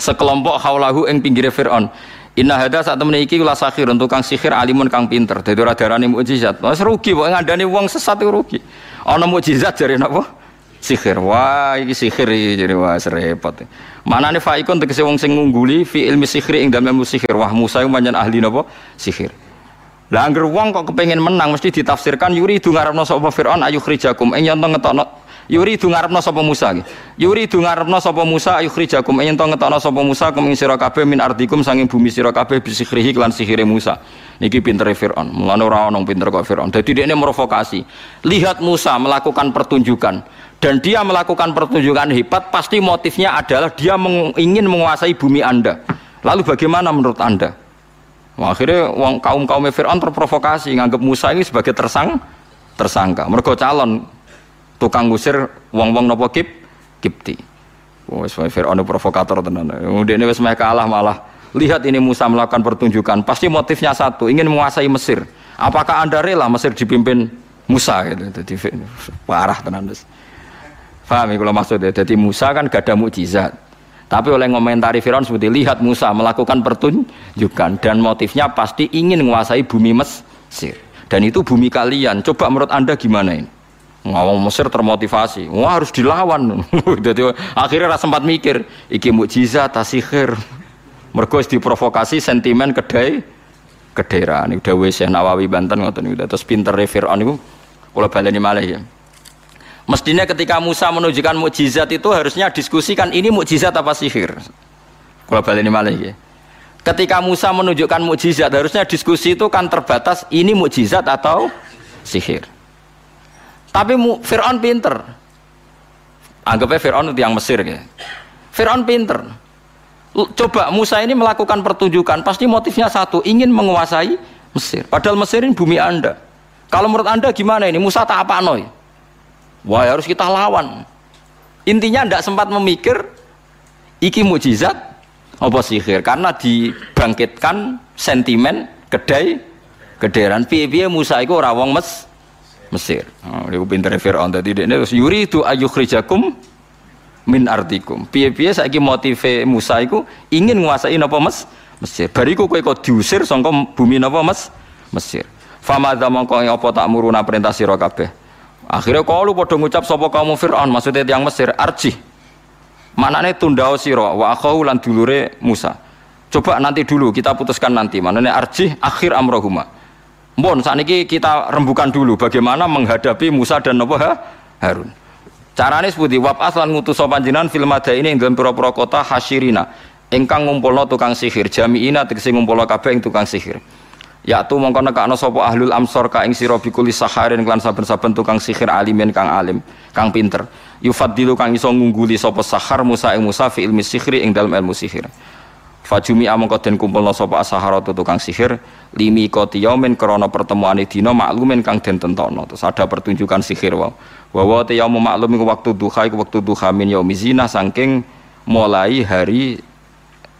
sekelompok haulahu ing pinggire Fir'aun. Inna hada saat temen iki kula sakhir untuk kang sihir alimun kang pinter. Dadi ora darani mukjizat. Wis rugi kok ngandani wong sesat itu rugi. Ana mukjizat jare napa? Sihir. Wah, iki sihir iki jadi wah repot. Manane faikun tegese wong sing ngungguli fi ilmi sihir ing ilmu sihir. Wah, Musa iku pancen ahli napa? Sihir. Lah angger wong kok kepengen menang mesti ditafsirkan yuri itu ngarepno sapa Firaun ayu khrijakum ing nyonto ngetokno Yuri itu ngarepno sapa Musa. Yuri itu ngarepno sapa Musa ayu khrijakum yen to ngetokno sapa Musa kum ing sira kabeh min ardikum sanging bumi sira kabeh bisikrihi lan sihire Musa. Niki pintere Firaun. Mulane ora ono pinter kok Firaun. Dadi dekne provokasi. Lihat Musa melakukan pertunjukan dan dia melakukan pertunjukan hebat pasti motifnya adalah dia meng, ingin menguasai bumi Anda. Lalu bagaimana menurut Anda? Wah, akhirnya kaum kaum Fir'aun terprovokasi nganggap Musa ini sebagai tersang tersangka. Mereka calon tukang ngusir wong-wong nopo kip kipti. Wes Firaun provokator tenan. Kemudian ini wes kalah malah lihat ini Musa melakukan pertunjukan. Pasti motifnya satu, ingin menguasai Mesir. Apakah anda rela Mesir dipimpin Musa gitu? Jadi parah tenan. Paham ya kalau maksudnya? Jadi Musa kan gak ada mukjizat. Tapi oleh komentari Firaun seperti lihat Musa melakukan pertunjukan dan motifnya pasti ingin menguasai bumi Mesir. Dan itu bumi kalian. Coba menurut Anda gimana ini? Ngomong Mesir termotivasi. Wah harus dilawan. Jadi akhirnya sempat mikir, iki mukjizat tasihir. Mergo diprovokasi sentimen kedai kedera. Ini udah Syekh Nawawi Banten ngoten niku. Terus pinter Firaun niku kula baleni malih ya. Mestinya ketika Musa menunjukkan mukjizat itu harusnya diskusikan ini mukjizat apa sihir. Kalau balik ini malah ya. Ketika Musa menunjukkan mukjizat harusnya diskusi itu kan terbatas ini mukjizat atau sihir. Tapi Fir'aun pinter. Anggapnya Fir'aun itu yang Mesir ya. Fir'aun pinter. Coba Musa ini melakukan pertunjukan, pasti motifnya satu, ingin menguasai Mesir. Padahal Mesir ini bumi Anda. Kalau menurut Anda gimana ini? Musa tak apa noy? Wah harus kita lawan. Intinya tidak sempat memikir iki mujizat apa sihir karena dibangkitkan sentimen kedai kederan piye-piye Musa iku ora wong mes Mesir. Oh, niku pinter Firaun tadi ini yuri itu ayukhrijakum min artikum. Piye-piye saiki motive Musa iku ingin nguasai napa mes Mesir. Bariku kowe kok diusir saka bumi napa mes Mesir. Famadza mongko apa tak muruna perintah sira kabeh. Akhirnya lu pada ngucap sopo kamu Fir'aun, maksudnya tiang Mesir, arji. Maknanya tundao siro, wa akhahu lan dulure Musa. Coba nanti dulu, kita putuskan nanti. Maknanya arji akhir amrohuma. Bon, saat ini kita rembukan dulu bagaimana menghadapi Musa dan Nabi Harun. Caranya seperti wab aslan ngutus sopan jinan film ada ini yang dalam pura-pura kota Hashirina. Engkang ngumpulno tukang sihir, jami'ina tegesi ngumpulno kabeh yang tukang sihir. Ya tu mongko nekakno sapa ahlul amsor ka ing sira bikuli saharin klan saben-saben tukang sihir alimin kang alim, kang pinter. Yufaddilu kang iso ngungguli sapa sahar Musa ing Musa fi ilmi sihri ing dalem ilmu sihir. Fajumi amangka den kumpulna sapa asahara tukang sihir limi qati yaumin krana pertemuane dina maklumin kang den tentokno. Terus ada pertunjukan sihir wae. Wa wa ta yaum waktu duha iku waktu duha min yaumizina saking mulai hari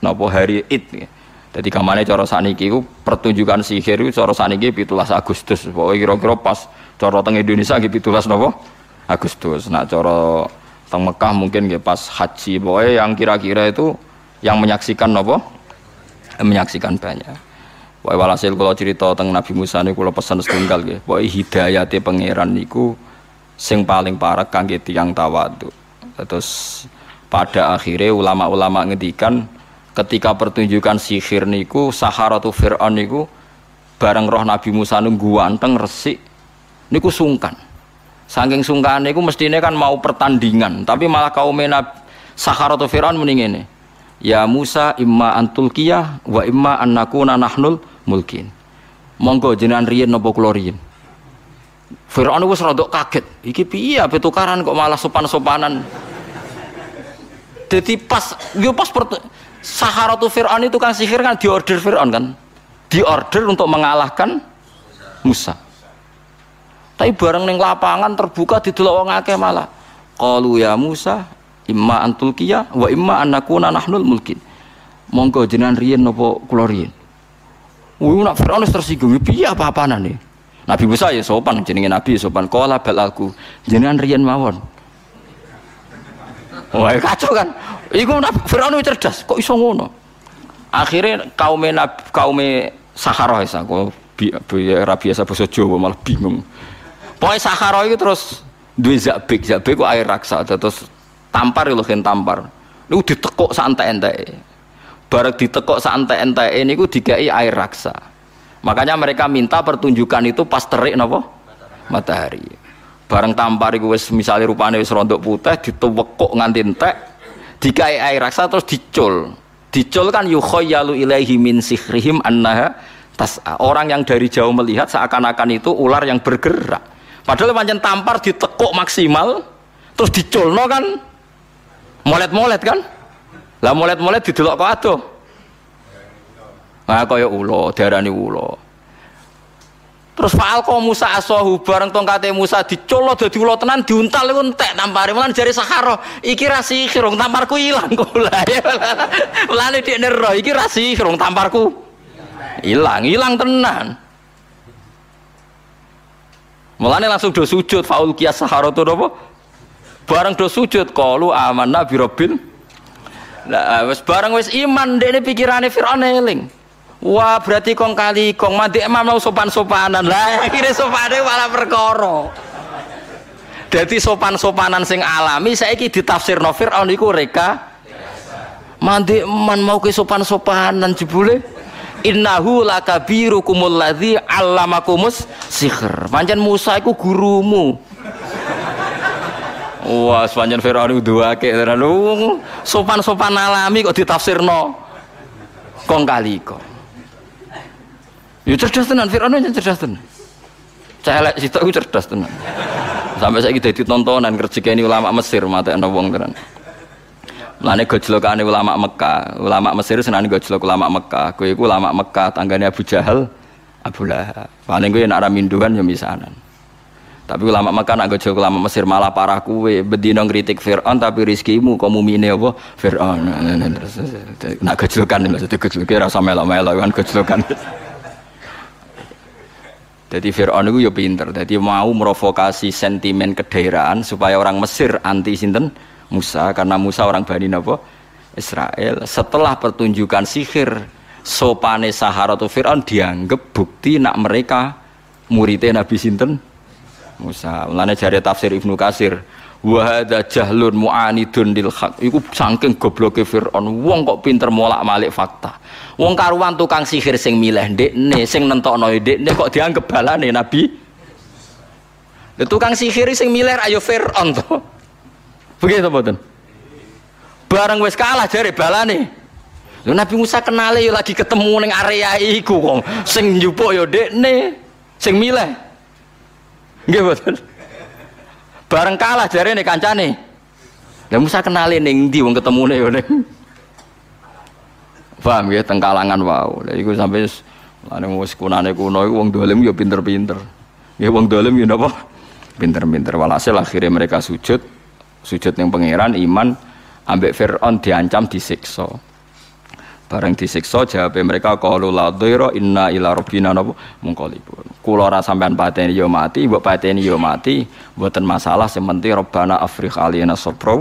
napa hari Id. Jadi kamane cara saniki ku pertunjukan sihir itu cara saniki 17 Agustus. Pokoke kira-kira pas cara teng Indonesia nggih 17 napa? Agustus. Nah cara teng Mekah mungkin nggih pas haji. Pokoknya yang kira-kira itu yang menyaksikan napa? Menyaksikan banyak. Pokoknya walhasil kalau cerita tentang Nabi Musa ini kalau pesan setunggal nggih. Pokoknya hidayate pangeran niku sing paling parah kangge tiyang tawadu. Terus pada akhirnya ulama-ulama ngedikan ketika pertunjukan sihir niku Saharatu Fir'aun niku bareng roh Nabi Musa nunggu anteng resik niku sungkan saking sungkan niku mestinya kan mau pertandingan tapi malah kaum Nabi Saharatu Fir'aun mending ini ya Musa imma antulkiyah wa imma annakuna nahnul mulkin. Monggo jenengan riyen napa kula riyen? Fir'aun wis rada kaget. Iki piye ape tukaran kok malah sopan-sopanan? Jadi pas yo pas Saharatu Fir'aun itu kan sihir kan diorder Fir'aun kan? Diorder untuk mengalahkan Musa. Tapi bareng neng lapangan terbuka di wong akeh malah. Qalu ya Musa imma antul kia wa imma anakuna nahnul mulkin monggo jenengan riyen napa kula riyen nak Fir'aun tersinggung, piye apa-apaan nih? Nabi Musa ya sopan, jenenge Nabi ya sopan. Kala bal aku, jenengan riyen mawon. Wah, kacau kan? Iku Firaun cerdas, kok iso ngono? Akhirnya kaum kaum Sahara ya, kok era biasa bahasa Jawa malah bingung. Pokoknya Sahara itu terus dua zabik, zabik kok air raksa, terus tampar lho kan tampar. Niku ditekuk santai entek. Bareng ditekuk santai entek ini ku dikai air raksa. Makanya mereka minta pertunjukan itu pas terik napa? Matahari. Bareng tampar iku wis misale rupane wis rontok putih dituwekuk nganti entek dikai air raksa terus dicul dicul kan yukhayyalu ilaihi min sihrihim annaha tas orang yang dari jauh melihat seakan-akan itu ular yang bergerak padahal pancen tampar ditekuk maksimal terus diculno kan molet-molet kan lah molet-molet didelok kok adoh nah kaya ulo darani ulo Terus faal kok Musa asohu bareng tongkate Musa dicolo dadi ulo tenan diuntal iku entek nampare mulan jari Sahara iki ra sihir tamparku ilang kula. Mulane dik nero iki ra sihir tamparku ilang, ilang tenan. Mulane langsung do sujud faul kias Sahara to? Bareng do sujud qalu amanna bi rabbil Lah wis bareng wis iman dekne pikirane Firaun eling. Wah, berarti kong kali kong mati emang mau sopan-sopanan. Lah akhirnya sopane malah perkara. Jadi sopan-sopanan sing alami saiki ditafsirno Firaun iku reka Mandi man mau ke sopan-sopanan jebule innahu lakabirukumul ladzi allamakumus sihr. Pancen Musa iku gurumu. Wah, sepanjang Firaun dua ke terlalu sopan-sopan alami kok ditafsirno kong kali kok. Ya cerdas tenan Firaun yang cerdas tenan. Celek sitok cerdas tenan. Sampai saya jadi tontonan ini ulama Mesir mata anda wong tenan. Mulane gojlokane ulama Mekah, ulama Mesir senane gojlok ulama Mekah. Kowe ulama Mekah, tanggane Abu Jahal, Abu Lahab. Paling kowe nek minduan ya misanan. Tapi ulama Mekah nak gojlok ulama Mesir malah parah kowe, bedino ngritik Firaun tapi rizkimu kok mumine apa? Firaun. Nak gojlokan lho, gojloke rasa melok-melok kan gojlokan. Jadi Fir'aun itu ya pinter. Jadi mau merovokasi sentimen kedaerahan supaya orang Mesir anti sinten Musa karena Musa orang Bani Nabo Israel. Setelah pertunjukan sihir sopane Saharatu Fir'aun dianggap bukti nak mereka muridnya Nabi Sinten Musa. Mulane jari tafsir Ibnu Kasir wahada jahlun mu'anidun lil haq iku saking gobloke Firaun wong kok pinter molak-malik fakta. Wong karuan tukang sihir sing milih ndekne sing nentokno ndekne kok dianggap balane nabi? Lha tukang sihir sing milih ayo Firaun to. Begitu mboten? Bareng wis kalah jare balane. Lho Nabi Musa kenale yo lagi ketemu ning area iku kok sing njupuk yo ndekne sing milih nggih mboten Bareng kalah jare nih kancane. Lah Musa kenalin ning ndi wong ketemune yo ning. Paham ya tengkalangan wow. Lah iku sampai lane wis kunane kuno iku wong dolim yo pinter-pinter. Ya wong dolim yo napa? Pinter-pinter. Walhasil akhirnya mereka sujud, sujud yang pangeran iman ambek Fir'aun diancam disiksa. Bareng disiksa jawab mereka qalu la dhaira inna ila rabbina napa mungqalibun. Kula ora sampean pateni yo mati, mbok pateni yo mati, mboten masalah sing penting robbana afriq alina sabra.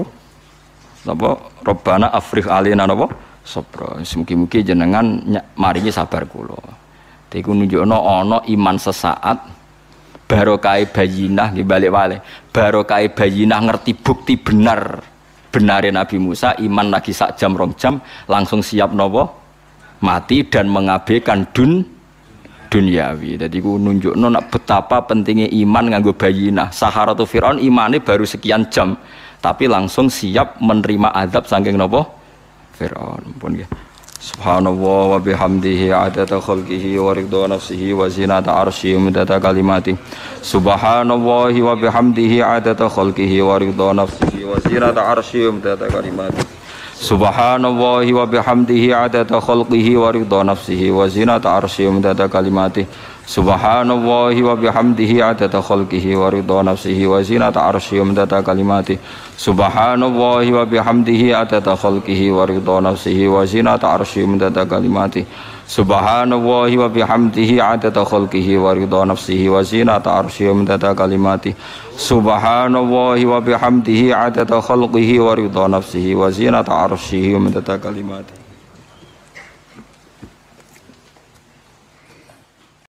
Napa robbana afriq alina napa sabra. Mugi-mugi jenengan maringi sabar kula. Iku nunjukno ana iman sesaat barokai bayinah nggih balik wale. Barokai bayinah ngerti bukti benar benarin Nabi Musa iman lagi sak jam rong jam langsung siap nopo? Mati dan mengabaikan dun duniawi. Jadi ku nunjuk nak betapa pentingnya iman nganggo bayinah Saharatu Fir'aun imannya baru sekian jam tapi langsung siap menerima azab saking nopo? Fir'aun. Pun ya Subhanallah wa bihamdihi adada khalqihi wa ridha nafsihi wa zinata arsyihi wa kalimati. Subhanallah wa bihamdihi adada khalqihi wa ridha nafsihi wa zinata arsyihi wa kalimati. Subhanallah wa bihamdihi adada khalqihi wa ridha nafsihi wa zinata arsyihi wa kalimati Subhanallah wa bihamdihi adada khalqihi wa ridha nafsihi wa zinata arsyihi wa kalimati Subhanallah wa bihamdihi adada khalqihi wa ridha nafsihi wa zinata arsyihi wa kalimati Subhanallah wa bihamdihi adada khalqihi wa ridha nafsihi wa zinata arsyihi wa kalimati Subhanallah wa bihamdihi adada khalqihi wa ridha nafsihi wa zinata arsyihi wa kalimati